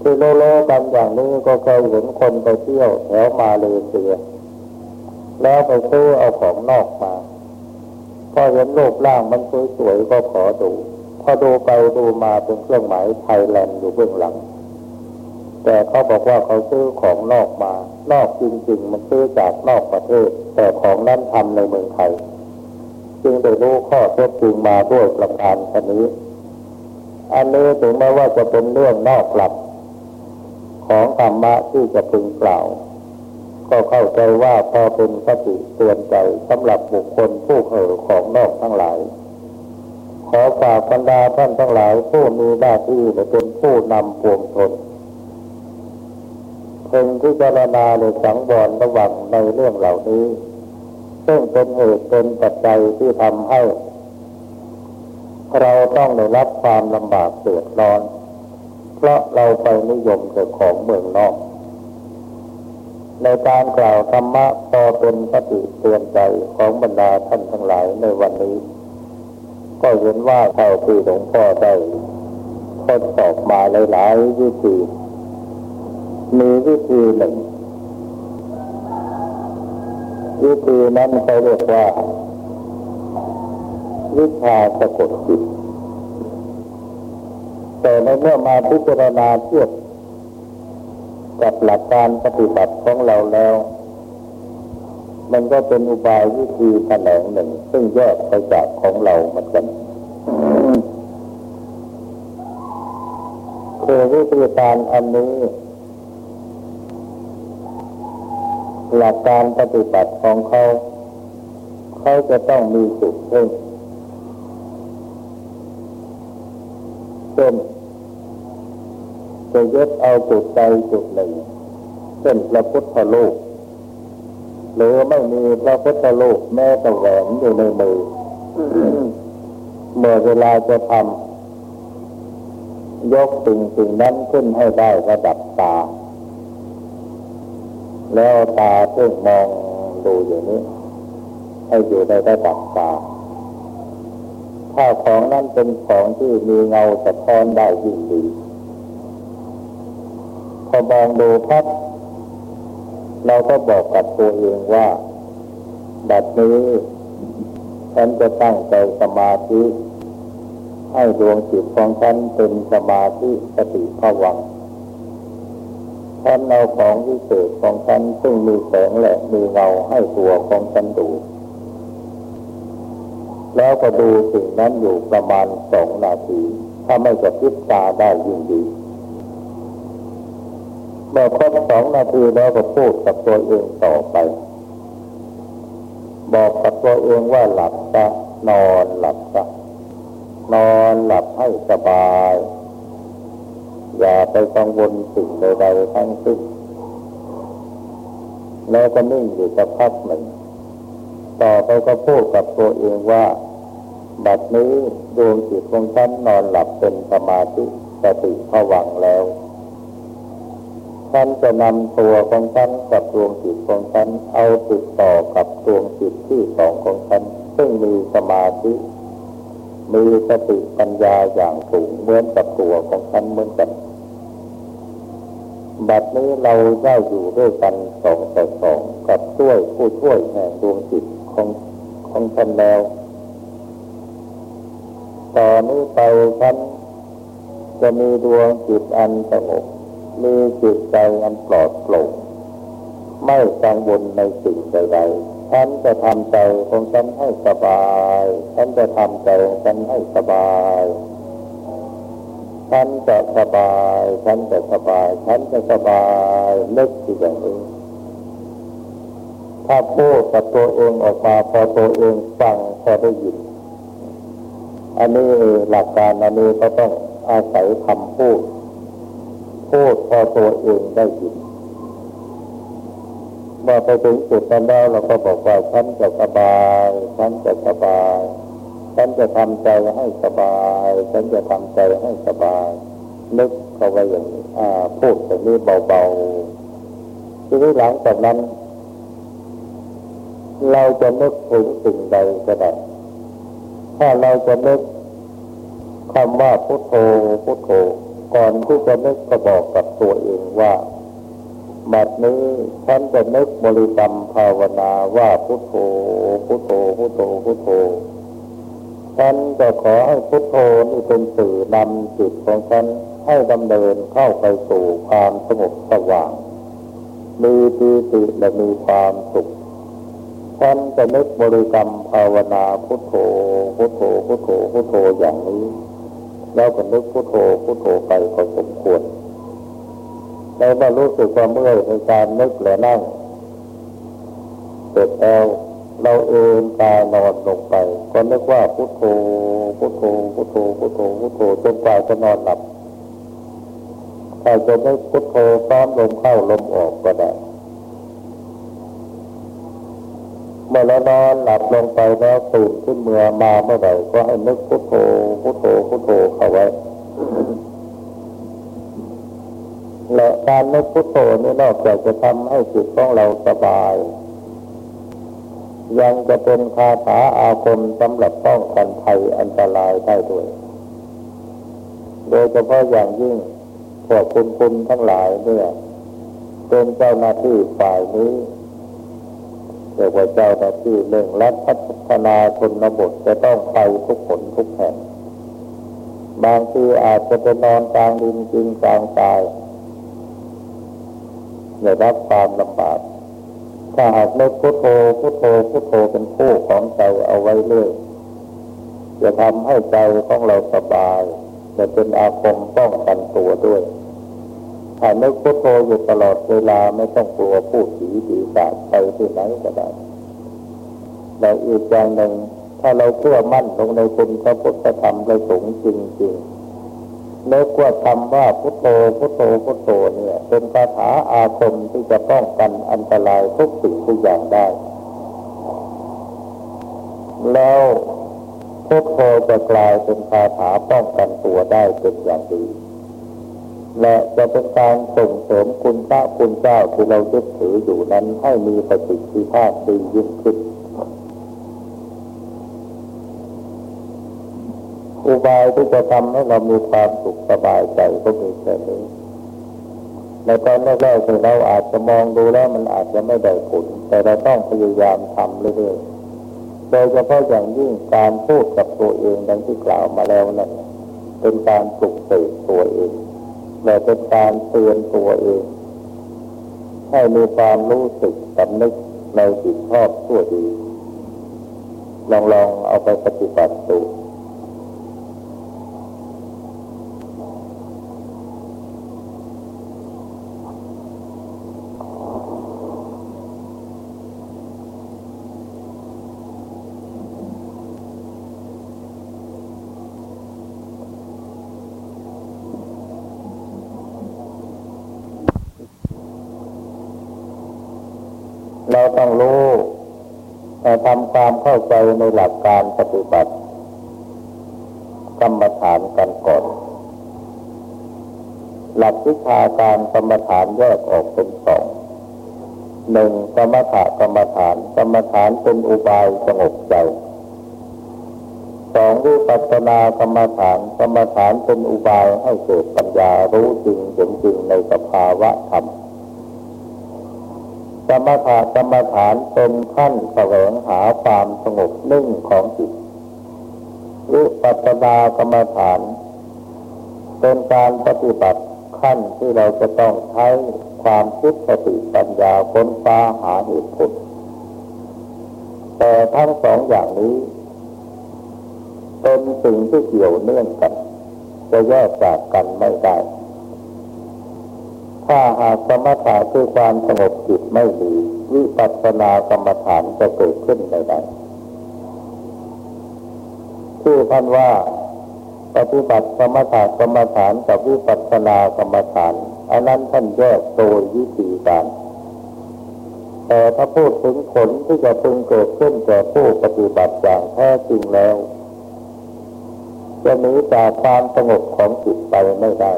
ที่โลโลกันอย่างนี้ก็เคยเห็นคนไปเที่ยวแถวมาเลเซีย แล้วไปซื้อเอาของนอกมาพอเห็นรูปร่างมันสวยๆก็ขอดู อดูไปดูมาเป็นเครื่องหมายไทยแลนด์อยู่เบื้องหลัง แต่เขาบอกว่าเขาซื้อของนอกมา นอกจริง ๆ มันซื้อจากนอกประเทศ แต่ของนั้นทำในเมืองไทย จึงได้รู้ข้อเท็จจริงมาด้วยประการชนี้ อันนี้ถึงแม้ว่าจะเป็นเรื่องนอกหลัก ของธรรมะที่จะพึงกล่าว ก็เข้าใจว่าพอเป็นสติเตือนใจสำหรับบุคคลผู้เห่อของนอกทั้งหลาย ขอฝากบรรดาท่านทั้งหลายผู้มีหน้าที่และเป็นผู้นำปวงชนเพ่งพิจารณาหรือสังวรระวังในเรื่องเหล่านี้ ซึ่งเป็นเหตุเป็นปัจจัยที่ทำให้ เราต้องได้รับความลำบากเสือดร้อน เพราะเราไปนิยมแต่ของเมืองนอก ในการกล่าวธรรมะพอเป็นสติเตือนใจของบรรดาท่านทั้งหลายในวันนี้ ก็เห็นว่าเท่าที่หลวงพ่อได้ทดสอบมาหลายๆวิธี มีวิธีหนึ่ง วิธีนั้นเขาเรียกว่า วิชาสะกดจิตแต่ในเมื่อมาพิจารณาเทียบกับหลักการปฏิบัติของเราแล้ว มันก็เป็นอุบายวิธีแถลงหนึ่ง ซึ่งแยกไปจากของเราเหมือนกันคือวิธีการอันนี้ หลักการปฏิบัติของเขา เขาจะต้องมีจุดเพ่งเช่นจะยึดเอาจุดใจจุดหนึ่งเช่นพระพุทธโลก หรือไม่มีพระพุทธโลกแม้แต่แหวนอยู่ในมือเมื่อเวลาจะทำยกสิ่งสิ่งนั้นขึ้นให้ได้ระดับตา แล้วตาเพ่งมองดูอย่างนี้ ให้อยู่ในระดับตาถ้าของนั้นเป็นของที่มีเงาสะท้อนได้ยิ่งดีพอมองดูพับ เราก็บอกกับตัวเองว่าแบบนี้ฉันจะตั้งใจสมาธิ ให้ดวงจิตของฉันเป็นสมาธิสติภวังฉันเอาของวิเศษของฉันซึ่งมีแสงและมีเงาให้ตัวของฉันดู แล้วก็ดูสิ่งนั้นอยู่ประมาณสองนาที ถ้าไม่จะพิจตาได้ยิ่งดี อครบสองนาทีแล้วก็พูดกับตัวเองต่อไป บอกกับตัวเองว่าหลับซะนอนหลับซะนอนหลับให้สบาย อย่าไปกังวลสิ่งใดๆทั้งสิ้นแล้วก็นิ่งอยู่สักพักหนึ่งต่อไปก็พูดกับตัวเองว่า บัดนี้ดวงจิตของฉันนอนหลับเป็นสมาธิสติผวังแล้ว ฉันจะนำตัวของฉันกับดวงจิตของฉันเอาติดต่อกับดวงจิตที่สองของฉัน ซึ่งมีสมาธิมีสติปัญญาอย่างสูงเหมือนกับตัวของฉันเหมือนกันบัดนี้เราได้อยู่ด้วยกันสองต่อสองกับช่วยผู้ช่วยแห่งดวงจิตของของฉันแล้วต่อนนี้ไปฉันจะมีดวงจิตอันสงบ มีจิตใจอันปลอดโปร่งไม่กังวลในสิ่งใดๆฉันจะทำใจของฉันให้สบายฉันจะทำใจของฉันให้สบายฉันจะสบายฉันจะสบายฉันจะสบายนึกอย่างนี้ถ้าพูดกับตัวเองออกมาพอตัวเองฟังพอได้ยิน อันนี้หลักการอันนี้ก็ต้องอาศัยคำพูด พูดพอตัวเองได้ยินเมื่อไปถึงจุดนั้นแล้วเราก็บอกว่าฉันจะสบายฉันจะสบายฉันจะทำใจให้สบายฉันจะทำใจให้สบาย นึกเข้าไปอย่างนี้พูดแบบนี้เบาๆทีนี้หลังจากนั้น เราจะนึกถึงสิ่งใดก็ได้ถ้าเราจะนึกคำว่าพุทโธพุทโธ ก่อนที่จะนึกก็บอกกับตัวเองว่าบัดนี้ฉันจะนึกบริกรรมภาวนาว่าพุทโธ พุทโธ พุทโธ พุทโธ ฉันจะขอให้พุทโธนี่เป็นสื่อนำจิตของฉันให้ดำเนินเข้าไปสู่ความสงบสว่าง มีปีติและมีความสุข ฉันจะนึกบริกรรมภาวนาพุทโธ พุทโธ พุทโธ พุทโธอย่างนี้ แล้วก็นึกพุทโธพุทโธไปพอสมควรในเมื่อรู้สึกความเมื่อยในการนึกและนั่งเสร็จแล้วเราเอนกานอนลงไป ก็นึกว่าพุทโธพุทโธพุทโธพุทโธพุทโธจนกว่าจะนอนหลับถ้าจะไม่พุทโธซ้อมลมเข้าลมออกก็ได้ เมื่อเรานอนหลับลงไปแล้วตื่นขึ้นเมื่อมาเมื่อไหร่ก็ให้นึกพุทโธพุทโธพุทโธเข้าไว้และการนึกพุทโธนี่นอกจากจะทำให้จิตของเราสบาย ยังจะเป็นคาถาอาคมสำหรับป้องกันภัยอันตรายได้ด้วย โดยเฉพาะอย่างยิ่งพวกคุณคุณทั้งหลายเนี่ยเป็นเจ้าหน้าที่ฝ่ายนี้ เรียกว่าเจ้าหน้าที่เร่งรัดพัฒนาชนบทจะต้องไปทุกผลทุกแห่ง บางทีอาจจะไปนอนกลางดินจริงกลางตายได้รับความลำบากถ้าหากนึกพุทโธพุทโธพุทโธเป็นคู่ของใจเอาไว้เรื่อยจะทำให้ใจของเราสบายจะเป็นอาคมป้องกันตัวด้วย ถ้านึกพุทโธอยู่ตลอดเวลาไม่ต้องกลัวผู้ผีปีศาจไปที่ไหนก็ได้แต่อีกอย่างหนึ่ง ถ้าเราเชื่อมั่นลงในคุณพระพุทธธรรมในสงฆ์จริงๆนึกว่าคำว่าพุทโธพุทโธพุทโธเนี่ย เป็นคาถาอาคมที่จะป้องกันอันตรายทุกสิ่งทุกอย่างได้ แล้วพุทโธจะกลายเป็นคาถาป้องกันตัวได้เป็นอย่างดี และจะเป็นการส่งเสริมคุณพระคุณเจ้าที่เรายึดถืออยู่นั้นให้มีประสิทธิภาพดียิ่งขึ้น อุบายที่จะทำให้เรามีความสุขสบายใจก็มีแค่นี้ในตอนแรกๆที่เราอาจจะมองดูแล้วมันอาจจะไม่ได้ผล แต่เราต้องพยายามทำเรื่อยๆโดยเฉพาะอย่างยิ่งการพูดกับตัวเองดังที่กล่าวมาแล้วนั่นเป็นการปลุกเสกตัวเอง และเป็นการเตือนตัวเอง ให้มีความรู้สึกสำนึกในจิตชอบชั่วดี ลองลองเอาไปปฏิบัติดู เราต้องรู้ทำความเข้าใจในหลักการปฏิบัติ กรรมฐานกันก่อน หลักวิชาการกรรมฐานแยกออกเป็นสองหนึ่งกรรมฐานกรรมฐานกรรมฐานเป็นอุบายสงบใจสองวิปัสสนากรรมฐานกรรมฐานเป็นอุบายให้เกิดปัญญารู้จริงเห็นจริงในสภาวะธรรม สมถะกรรมฐานเป็นขั้นแสวงหาความสงบนิ่งของจิตวิปัสสนากรรมฐาน เป็นการปฏิบัติขั้นที่เราจะต้องใช้ความคิดสติปัญญาค้นฟ้าหาเหตุผล แต่ทั้งสองอย่างนี้ เป็นสิ่งที่เกี่ยวเนื่องกัน จะแยกจากกันไม่ได้ ถ้าหากสมถะคือความสงบจิตไม่มีวิปัสสนากรรมฐานจะเกิดขึ้นไม่ได้ชื่อท่านว่าปฏิบัติสมถะกรรมฐานกับวิปัสสนากรรมฐานอันนั้นท่านแยกโดยวิธีการ แต่ถ้าพูดถึงผลที่จะพึงเกิดขึ้นแก่ผู้ปฏิบัติอย่างแท้จริงแล้ว จะหนีจากความสงบของจิตไปไม่ได้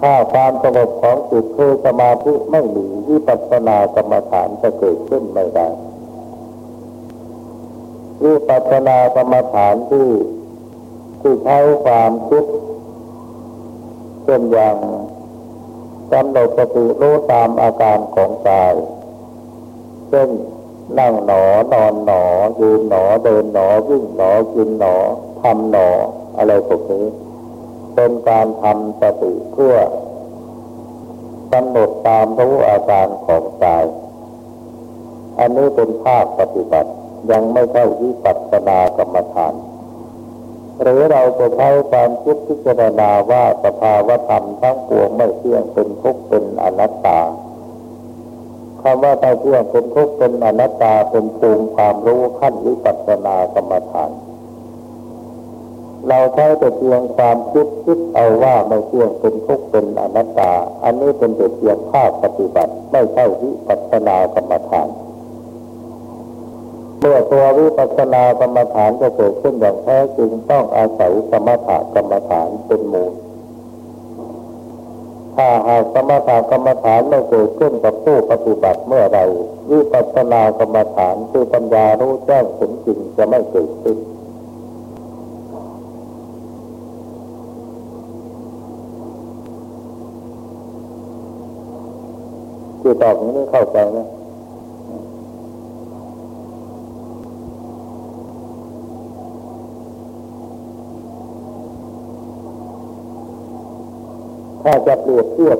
ถ้าความสงบของจิตคือสมาธิไม่มีวิปัสสนากรรมฐานจะเกิดขึ้นไม่ได้วิปัสสนากรรมฐานที่ที่ใช้ความคิดเช่นอย่างกำหนดสติรู้ตามอาการของกายเช่นนั่งหนอนอนหนอยืนหนอเดินหนอวิ่งหนอกินหนอทำหนออะไรพวกนี้ เป็นการทำสติเพื่อกำหนดตามรู้อาการของกาย อันนี้เป็นภาคปฏิบัติยังไม่ใช่วิปัสสนากรรมฐาน หรือเราจะใช้ความคิดพิจารณาว่าสภาวธรรมทั้งปวงไม่เที่ยงเป็นทุกข์เป็นอนัตตาคำว่าตายเที่ยงเป็นทุกข์เป็นอนัตตาเป็นภูมิความรู้ขั้นวิปัสสนากรรมฐาน เราใช้แต่เพียงความคิดคิดเอาว่าไม่เที่ยงเป็นทุกข์เป็นอนัตตา อันนี้เป็นแต่เพียงภาคปฏิบัติไม่ใช่วิปัสสนากรรมฐาน เมื่อตัววิปัสสนากรรมฐานจะเกิดขึ้นอย่างแท้จริงต้องอาศัยสมถกรรมฐานเป็นมูลถ้าหากสมถกรรมฐานไม่เกิดขึ้นกับผู้ปฏิบัติเมื่อไรวิปัสสนากรรมฐานคือปัญญารู้แจ้งเห็นจริงจะไม่เกิดขึ้น คือตอบนี้เข้าใจนะถ้าจะเปรียบเทียบ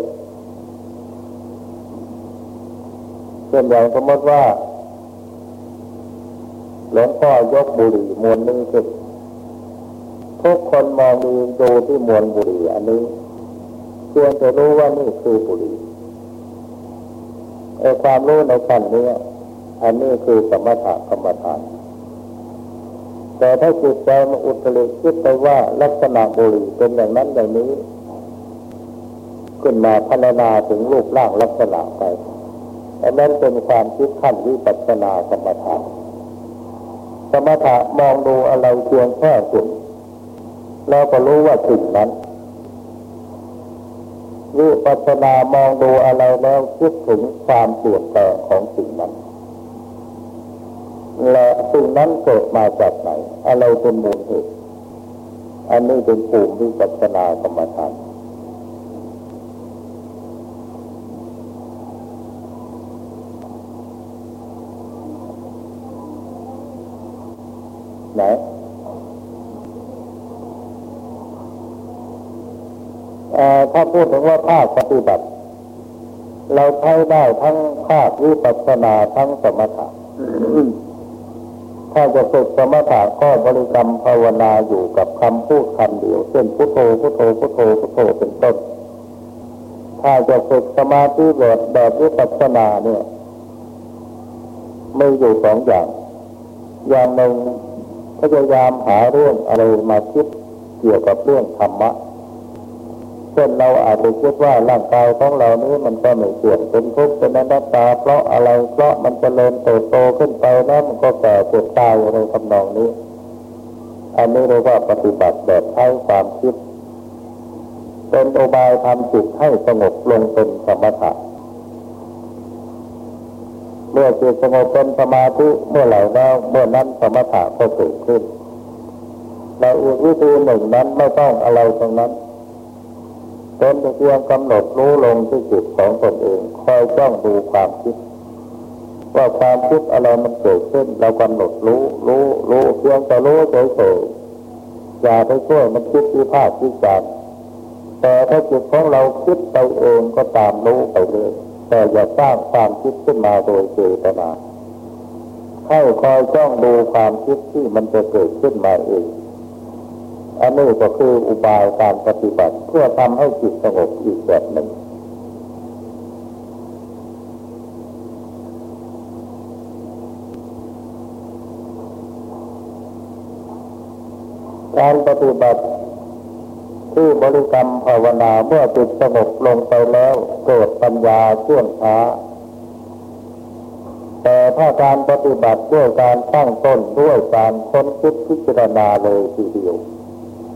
เช่นอย่างสมมติว่าหลวงพ่อยกบุหรี่มวลนี้ขึ้นทุกคนมองดูดูที่มวลบุหรี่อันนี้เพียงจะรู้ว่านี่คือบุหรี่ ไอ้ความรู้ในขั้นนี้อันนี้คือสมถะกรรมฐาน แต่ถ้าจิตใจมันอุตริคิดไปว่าลักษณะบุรีเป็นอย่างนั้นอย่างนี้ ขึ้นมาพัฒนาถึงรูปร่างลักษณะไปอันนั้นเป็นความคิดขั้นวิปัสสนากรรมฐานสมถะมองดูอะไรเพียงแค่สิ่งแล้วก็รู้ว่าสิ่งนั้น วิปัสสนามองดูอะไรแล้วคิดถึงความเปลี่ยนแปลงของสิ่งนั้นและสิ่งนั้นเกิดมาจากไหน อะไรเป็นมูลเหตุอันนี้เป็นภูมิวิปัสสนากรรมฐานไหน ถ้าพูดถึงว่าภาคปฏิบัติ เราใช้ได้ทั้งภาควิปัสสนาทั้งสมถะถ้าจะฝึกสมถะก็บริกรรมภาวนาอยู่กับคำพูดคำเดียวเช่นพุทโธพุทโธพุทโธพุทโธเป็นต้น ถ้าจะฝึกสมาธิแบบแบบวิปัสสนาเนี่ยไม่อยู่สองอย่าง อย่างหนึ่งพยายามหาเรื่องอะไรมาคิดเกี่ยวกับเรื่องธรรมะ เช่นเราอาจจะคิดว่าร่างกายของเรานี้มันก็ไม่เกี่ยงเป็นทุกข์เป็นอนัตตา เพราะอะไรเพราะมันจเจริญเติบโตขึ้นไปแล้วมันก็แก่เจ็บตายในคำนองนี้ อันนี้เรียกว่าปฏิบัติแบบใช้ความคิด เป็นโอบายทำจิตให้สงบลงเป็นสมถะเมื่อจิตสงบเป็นสมาธิเมื่อไหร่แล้วเมื่อนั้นสมถะก็เกิดขึ้นในอีกวิธีหนึ่งนั้นไม่ต้องอะไรตรงนั้น เป็นเพียงกำหนดรู้ลงที่จิตของตนเองคอยจ้องดูความคิด ว่าความคิดอะไรมันเกิดขึ้นเรากำหนดรู้รู้รู้เพียงแต่รู้เฉยๆอย่าไปช่วยมันคิดที่ภาคที่จารแต่ถ้าจิตของเราคิดไปเองก็ตามรู้ไปเลยแต่อย่าสร้างความคิดขึ้นมาโดยเจตนาให้คอยจ้องดูความคิดที่มันจะเกิดขึ้นมาเอง อันนี้ก็คืออุบายการปฏิบัติเพื่อทำให้จิตสงบอีกแบบหนึ่งการปฏิบัติที่บริกรรมภาวนาเมื่อจิตสงบลงไปแล้วเกิดปัญญาเชื่องช้า แต่ถ้าการปฏิบัติด้วยการตั้งต้นด้วยการค้นคิดพิจารณาเลยทีเดียว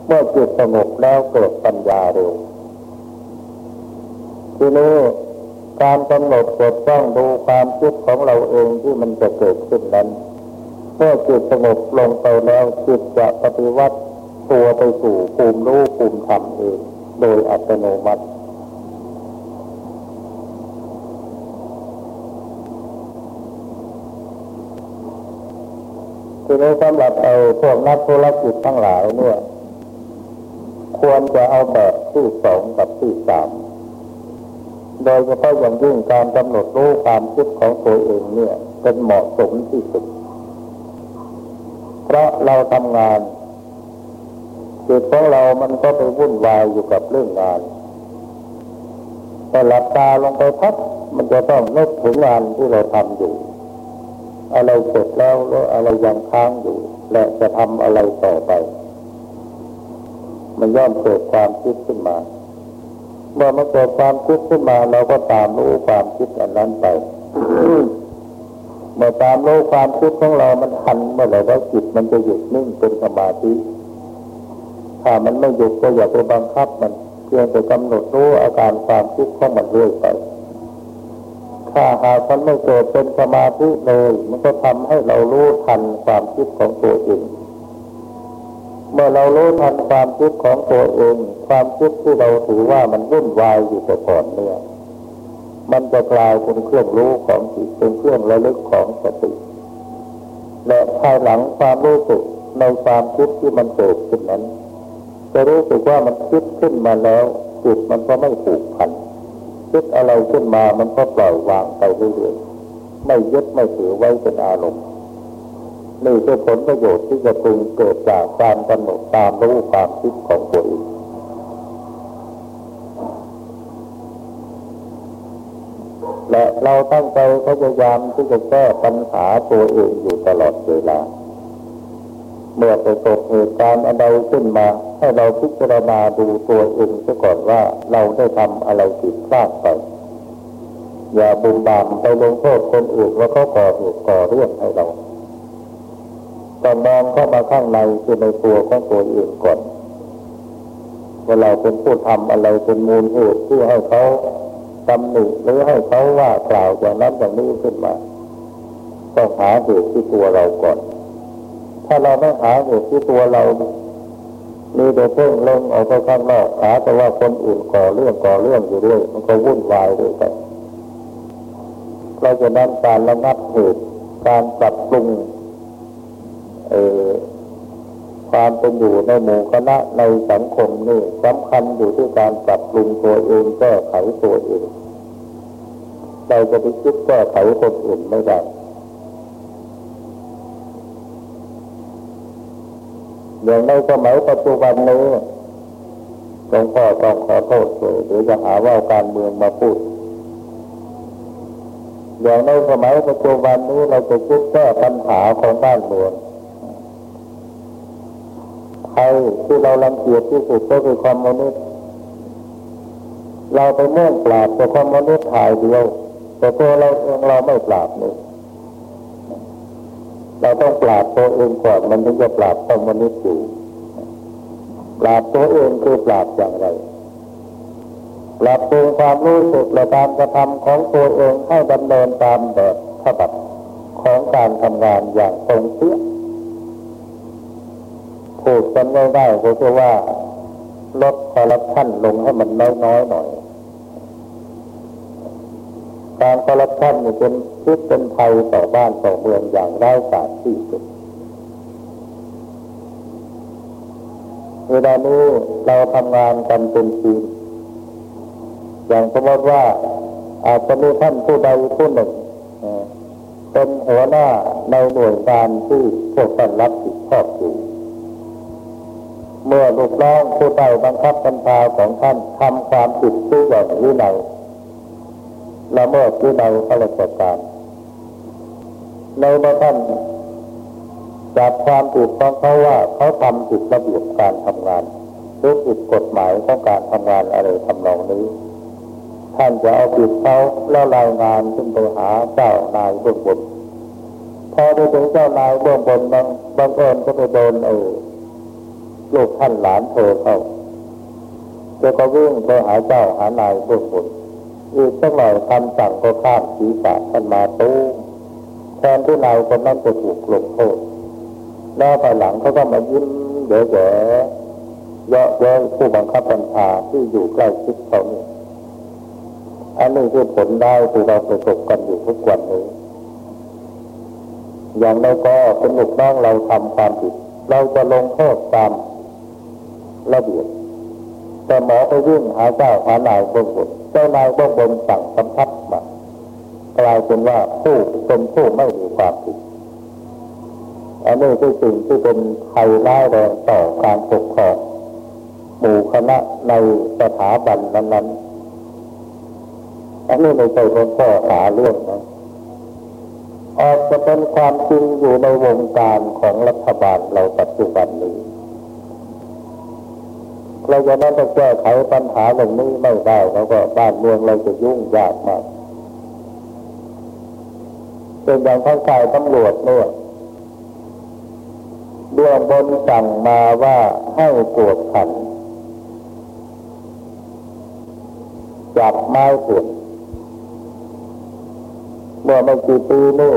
เมื่อจิตสงบแล้วเกิดปัญญาเร็วทีนี้การกำหนดจดต้องดูความคิดของเราเองที่มันจะเกิดขึ้นนั้น เมื่อจิตสงบลงไปแล้วจิตจะปฏิวัติตัวไปสู่ภูมิรู้ภูมิธรรมเองโดยอัตโนมัติ ทีนี้สำหรับเอาพวกนักธุรกิจทั้งหลายเนี่ย ควรจะเอาแบบที่สองกับที่สามโดยเฉพาะอย่างยิ่งการกำหนดรู้ความคิดของตัวเองเนี่ย เป็นเหมาะสมที่สุด เพราะเราทำงานจิตของเรามันก็ไปวุ่นวายอยู่กับเรื่องงาน แต่หลับตาลงไปพักมันจะต้องนึกถึงงานที่เราทำอยู่ อะไรเสร็จแล้วแล้วอะไรยังค้างอยู่ และจะทำอะไรต่อไป มันย่อมเกิดความคิดขึ้นมาเมื่อมันเกิดความคิดขึ้นมาเราก็ตามรู้ความคิดอันนั้นไปเมื่อตามรู้ความคิดของเรามันทันเมื่อไหร่ว่าจิตมันจะหยุดนิ่งเป็นสมาธิถ้ามันไม่หยุดก็อย่าไปบังคับมัน เพียงแต่กำหนดรู้อาการความคิดของมันเรื่อยไป ถ้าหากมันไม่เกิดเป็นสมาธิเลย มันก็ทำให้เรารู้ทันความคิดของตัวเอง เมื่อเรารู้ทันความคิดของตัวเอง ความคิดที่เราถือว่ามันวุ่นวายอยู่แต่ก่อนเนี่ยมันจะกลายเป็นเครื่องรู้ของจิตเป็นเครื่องระลึกของสติและภายหลังความรู้สึกในความคิดที่มันเกิดขึ้นนั้น จะรู้สึกว่ามันคิดขึ้นมาแล้วจิตมันก็ไม่ผูกพันคิดอะไรขึ้นมามันก็ปล่อยวางไปเรื่อยๆไม่ยึดไม่ถือไว้เป็นอารมณ์ นี่คือผลประโยชน์ที่จะพึงเกิดจากการกำหนดตามรู้ความคิดของตัวเองและเราตั้งใจพยายามที่จะแก้ปัญหาตัวเองอยู่ตลอดเวลา เมื่อประสบเหตุการณ์อะไรขึ้นมา ให้เราพิจารณาดูตัวเองซะก่อนว่าเราได้ทำอะไรผิดพลาดไป อย่าบุมบามไปลงโทษคนอื่นว่าเขาก่อเหตุก่อเรื่องให้เรา ต้องมองเข้ามาข้างในคือในตัวของตัวเองก่อนว่าเราเป็นผู้ทำอะไรเป็นมูลเหตุที่ให้เขาตำหนิหรือให้เขาว่ากล่าวอย่างนั้นอย่างนี้ขึ้นมาต้องหาเหตุที่ตัวเราก่อน ถ้าเราไม่หาเหตุที่ตัวเรามีแต่เพ่งลงออกไปข้างนอกหาแต่ว่าคนอื่นก่อเรื่องก่อเรื่องอยู่ด้วยมันก็วุ่นวายด้วยกันเราจะนั้นการระงับเหตุการปรับปรุง ความเป็นอยู่ในหมู่คณะในสังคมนี่สำคัญอยู่ที่การปรับปรุงตัวเองแก้ไขตัวเองเราจะไปคิดแก้ไขคนอื่นไม่ได้อย่างในสมัยปัจจุบันนี้หลวงพ่อต้องขอโทษเลยเดี๋ยวจะหาว่าการเมืองมาพูด อย่างในสมัยปัจจุบันนี้เราจะคิดแก้ปัญหาของบ้านเมือง ใครที่เราลังเกียจที่สุดก็คือคอมมนิสต์เราไปเมื่อปราบแต่คอมมนิสต์ถ่ายเดียว แต่ตัวเราเองเราไม่ปราบเลยเราต้องปราบตัวเองก่อนมันถึงจะปราบคอมมนิสต์อยู่ปราบตัวเองคือปราบอย่างไรปรับปรุงความรู้สึกและการกระทำของตัวเองให้ดำเนินตามแบบฉบับของการทำงานอย่างตรงเสีย พูดกันง่ายๆก็คือว่าลดคอร์รัปชันลงให้มันน้อยๆหน่อย การคอร์รัปชันนี่เป็นพิษเป็นภัยต่อบ้านต่อเมืองอย่างร้ายกาจที่สุดเวลานี้เราทำงานกันเป็นทีมอย่างสมมติว่าอาจจะมีท่านผู้ใดผู้หนึ่งเป็นหัวหน้าในหน่วยงานที่พวกท่านรับผิดชอบอยู่ เมื่อลูกน้องผู้ใต้บังคับบัญชาของท่านทำความผิดที่อย่างวินัยละเมิดวินัยข้าราชการในเมื่อท่านจากความผิดของเขาว่าเขาทำผิดระเบียบการทำงานหรือผิดกฎหมายของการทำงานอะไรทำนองนี้ ท่านจะเอาผิดเขาแล้วรายงานขึ้นไปหาเจ้านายเบื้องบนพอไปถึงเจ้านายเบื้องบนบางบางเอิญก็ไปโดนเออ ลูกท่านหลานเธอเข้าเธอก็วิ่งไปหาเจ้าหานายเบื้องบนอีกสักหน่อยคำสั่งก็ข้ามศีรษะท่านมาตู้แทนที่นายคนนั้นจะถูกลงโทษแล้วภายหลังเขาก็มายิ้มเยอะๆเยาะเย้ยผู้บังคับบัญชาที่อยู่ใกล้ชิดเขานี่อันนี้คือผลได้ที่เราประสบกันอยู่ทุกวันนี้อย่างไรก็เป็นลูกน้องเราทำความผิด เราจะลงโทษตาม ระเบียบแต่หมอไปวิ่งหาเจ้าหานายเบื้องบนเจ้านายเบื้องบนสั่งกำชับมากลายเป็นว่าผู้เป็นผู้ไม่มีความผิดอันนี้คือสิ่งที่เป็นภัยร้ายแรงต่อการปกครองหมู่คณะในสถาบันนั้นๆอันนี้ไม่ใช่หลวงพ่อหาเรื่องนะออกจะเป็นความจริงอยู่ในวงการของรัฐบาลเราปัจจุบันนี้ เราจะนั้นจะแก้ไขปัญหาเหล่านี้ไม่ได้แล้วก็บ้านเมืองเราจะยุ่งยากมากเป็นอย่างทางฝ่ายตำรวจเนี่ยเบื้องบนสั่งมาว่าให้กวดขันจับไม้เถื่อนเมื่อไม่กี่ปีนี่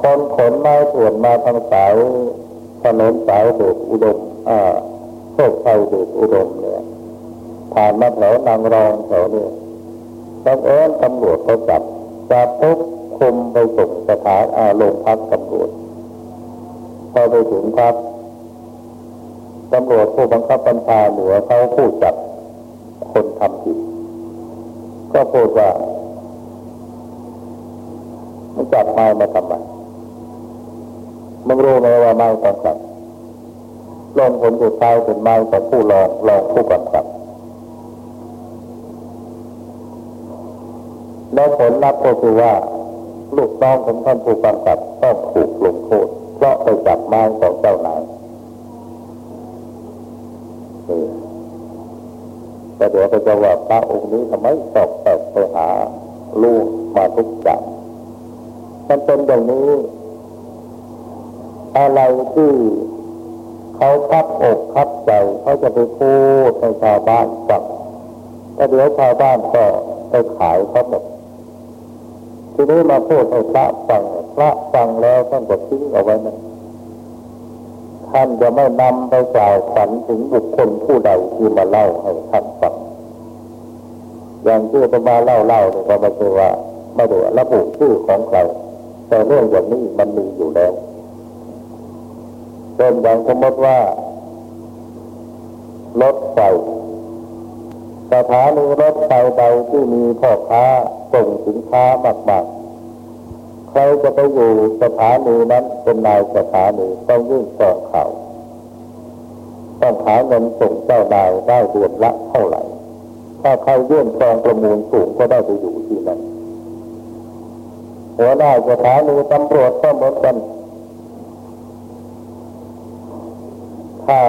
คนขนไม้เถื่อนมาทางสายถนนสายเดชอุดมอ่า โชคชัยเดชอุดมเนี่ยผ่านมาแถวนางรองแถวนี้บังเอิญตำรวจเขาจับจับปุ๊บคุมไปส่งสถานอาโรงพักตำรวจพอไปถึงครับตำรวจผู้บังคับบัญชาเหนือเขาผู้จับคนทำผิดก็พูดว่ามันจับไม้มาทำไมมึงรู้ไหมว่าไม้ต้องจับ ลงผลสุดท้ายเป็นไม้ของผู้รองรองผู้กำกับแล้วผลลัพธ์ก็คือว่าลูกน้องของท่านผู้กำกับต้องถูกลงโทษเพราะไปจับไม้ของเจ้านายนี่แต่เดี๋ยวก็จะว่าพระองค์นี้ทำไมสอบแตกไปหาลูกมาทุกอย่างมันเป็นอย่างนี้ อะไรที่ เขาคับอกคับใจเขาจะไปพูดให้ชาวบ้านฟังแล้วเดี๋ยวชาวบ้านก็ไปขายเขาหมดทีนี้มาพูดให้พระฟังพระฟังแล้วท่านก็ทิ้งเอาไว้นะท่านจะไม่นำไปกล่าวฝันถึงบุคคลผู้ใดที่มาเล่าให้ท่านฟังอย่างที่จะมาเล่าเล่าเนี่ยก็ไม่ใช่ว่าไม่ได้ระบุชื่อของใครแต่เรื่องอย่างนี้มันมีอยู่แล้ว เป็นอย่างสมมติว่ารถไฟสถานีรถไฟใดที่มีพ่อค้าส่งสินค้ามากๆใครจะไปอยู่สถานีนั้นเป็นนายสถานีต้องยื่นซองข่าวต้องหาเงินส่งเจ้านายได้เดือนละเท่าไหร่ ถ้าใครยื่นซองประมูลสูงก็ได้ไปอยู่ที่นั้นหัวหน้าสถานีตำรวจก็เหมือนกัน ถ้า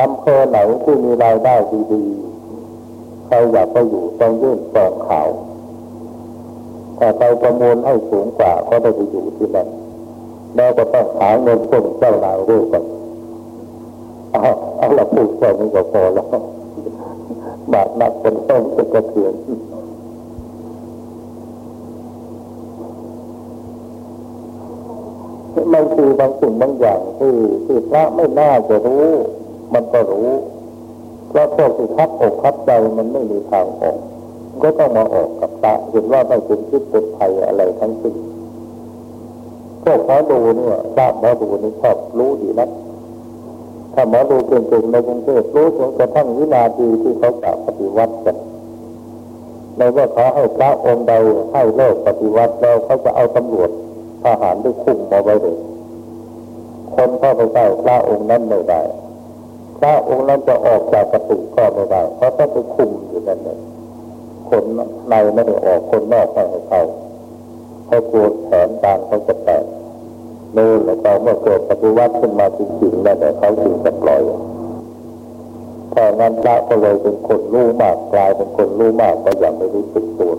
อำเภอไหนที่มีรายได้ดีๆใครอยากไปอยู่ต้องยื่นซองข่าวถ้าใครประมูลให้สูงกว่าก็ได้ไปอยู่ที่นั่นแล้วก็ต้องหาเงินส่งเจ้านายด้วยกันเอาเอาละพูดแค่นี้ก็พอแล้วบาดนักเป็นต้นเป็นกระเทือน มันคือบางสิ่งบางอย่างที่ที่พระไม่น่าจะรู้ มันก็รู้เพราะพวกที่คับอกคับใจมันไม่มีทางออก ก็ต้องมาออกกับตาเห็นว่าไม่เป็นพิษเป็นภัยอะไรทั้งสิ้นพวกหมอดูเนี่ยทราบหมอดูนี่ชอบรู้ดีนะถ้าหมอดูเก่งๆในกรุงเทพรู้จนกระทั่งวินาทีที่เขาจะปฏิวัติกันในว่าเขาให้พระองค์ใดให้เลิกปฏิวัติแล้วเขาจะเอาตำรวจ ทหารได้คุมมาไว้เลยคนเข้าไปใกล้พระองค์นั้นไม่ได้พระองค์นั้นจะออกจากปฏิก็ไม่ได้เพราะต้องไปคุมอยู่นั่นเลยคนในไม่ได้ออกคนนอกไม่ให้เข้าเขากลัวแผนการเขาจะแตกนู่นแล้วก็เมื่อเกิดปฏิวัติขึ้นมาจริงๆแล้วแต่เขาจึงจะปล่อยพองั้นพระก็เลยเป็นคนรู้มากกลายเป็นคนรู้มากก็ยังไม่รู้สึกตัว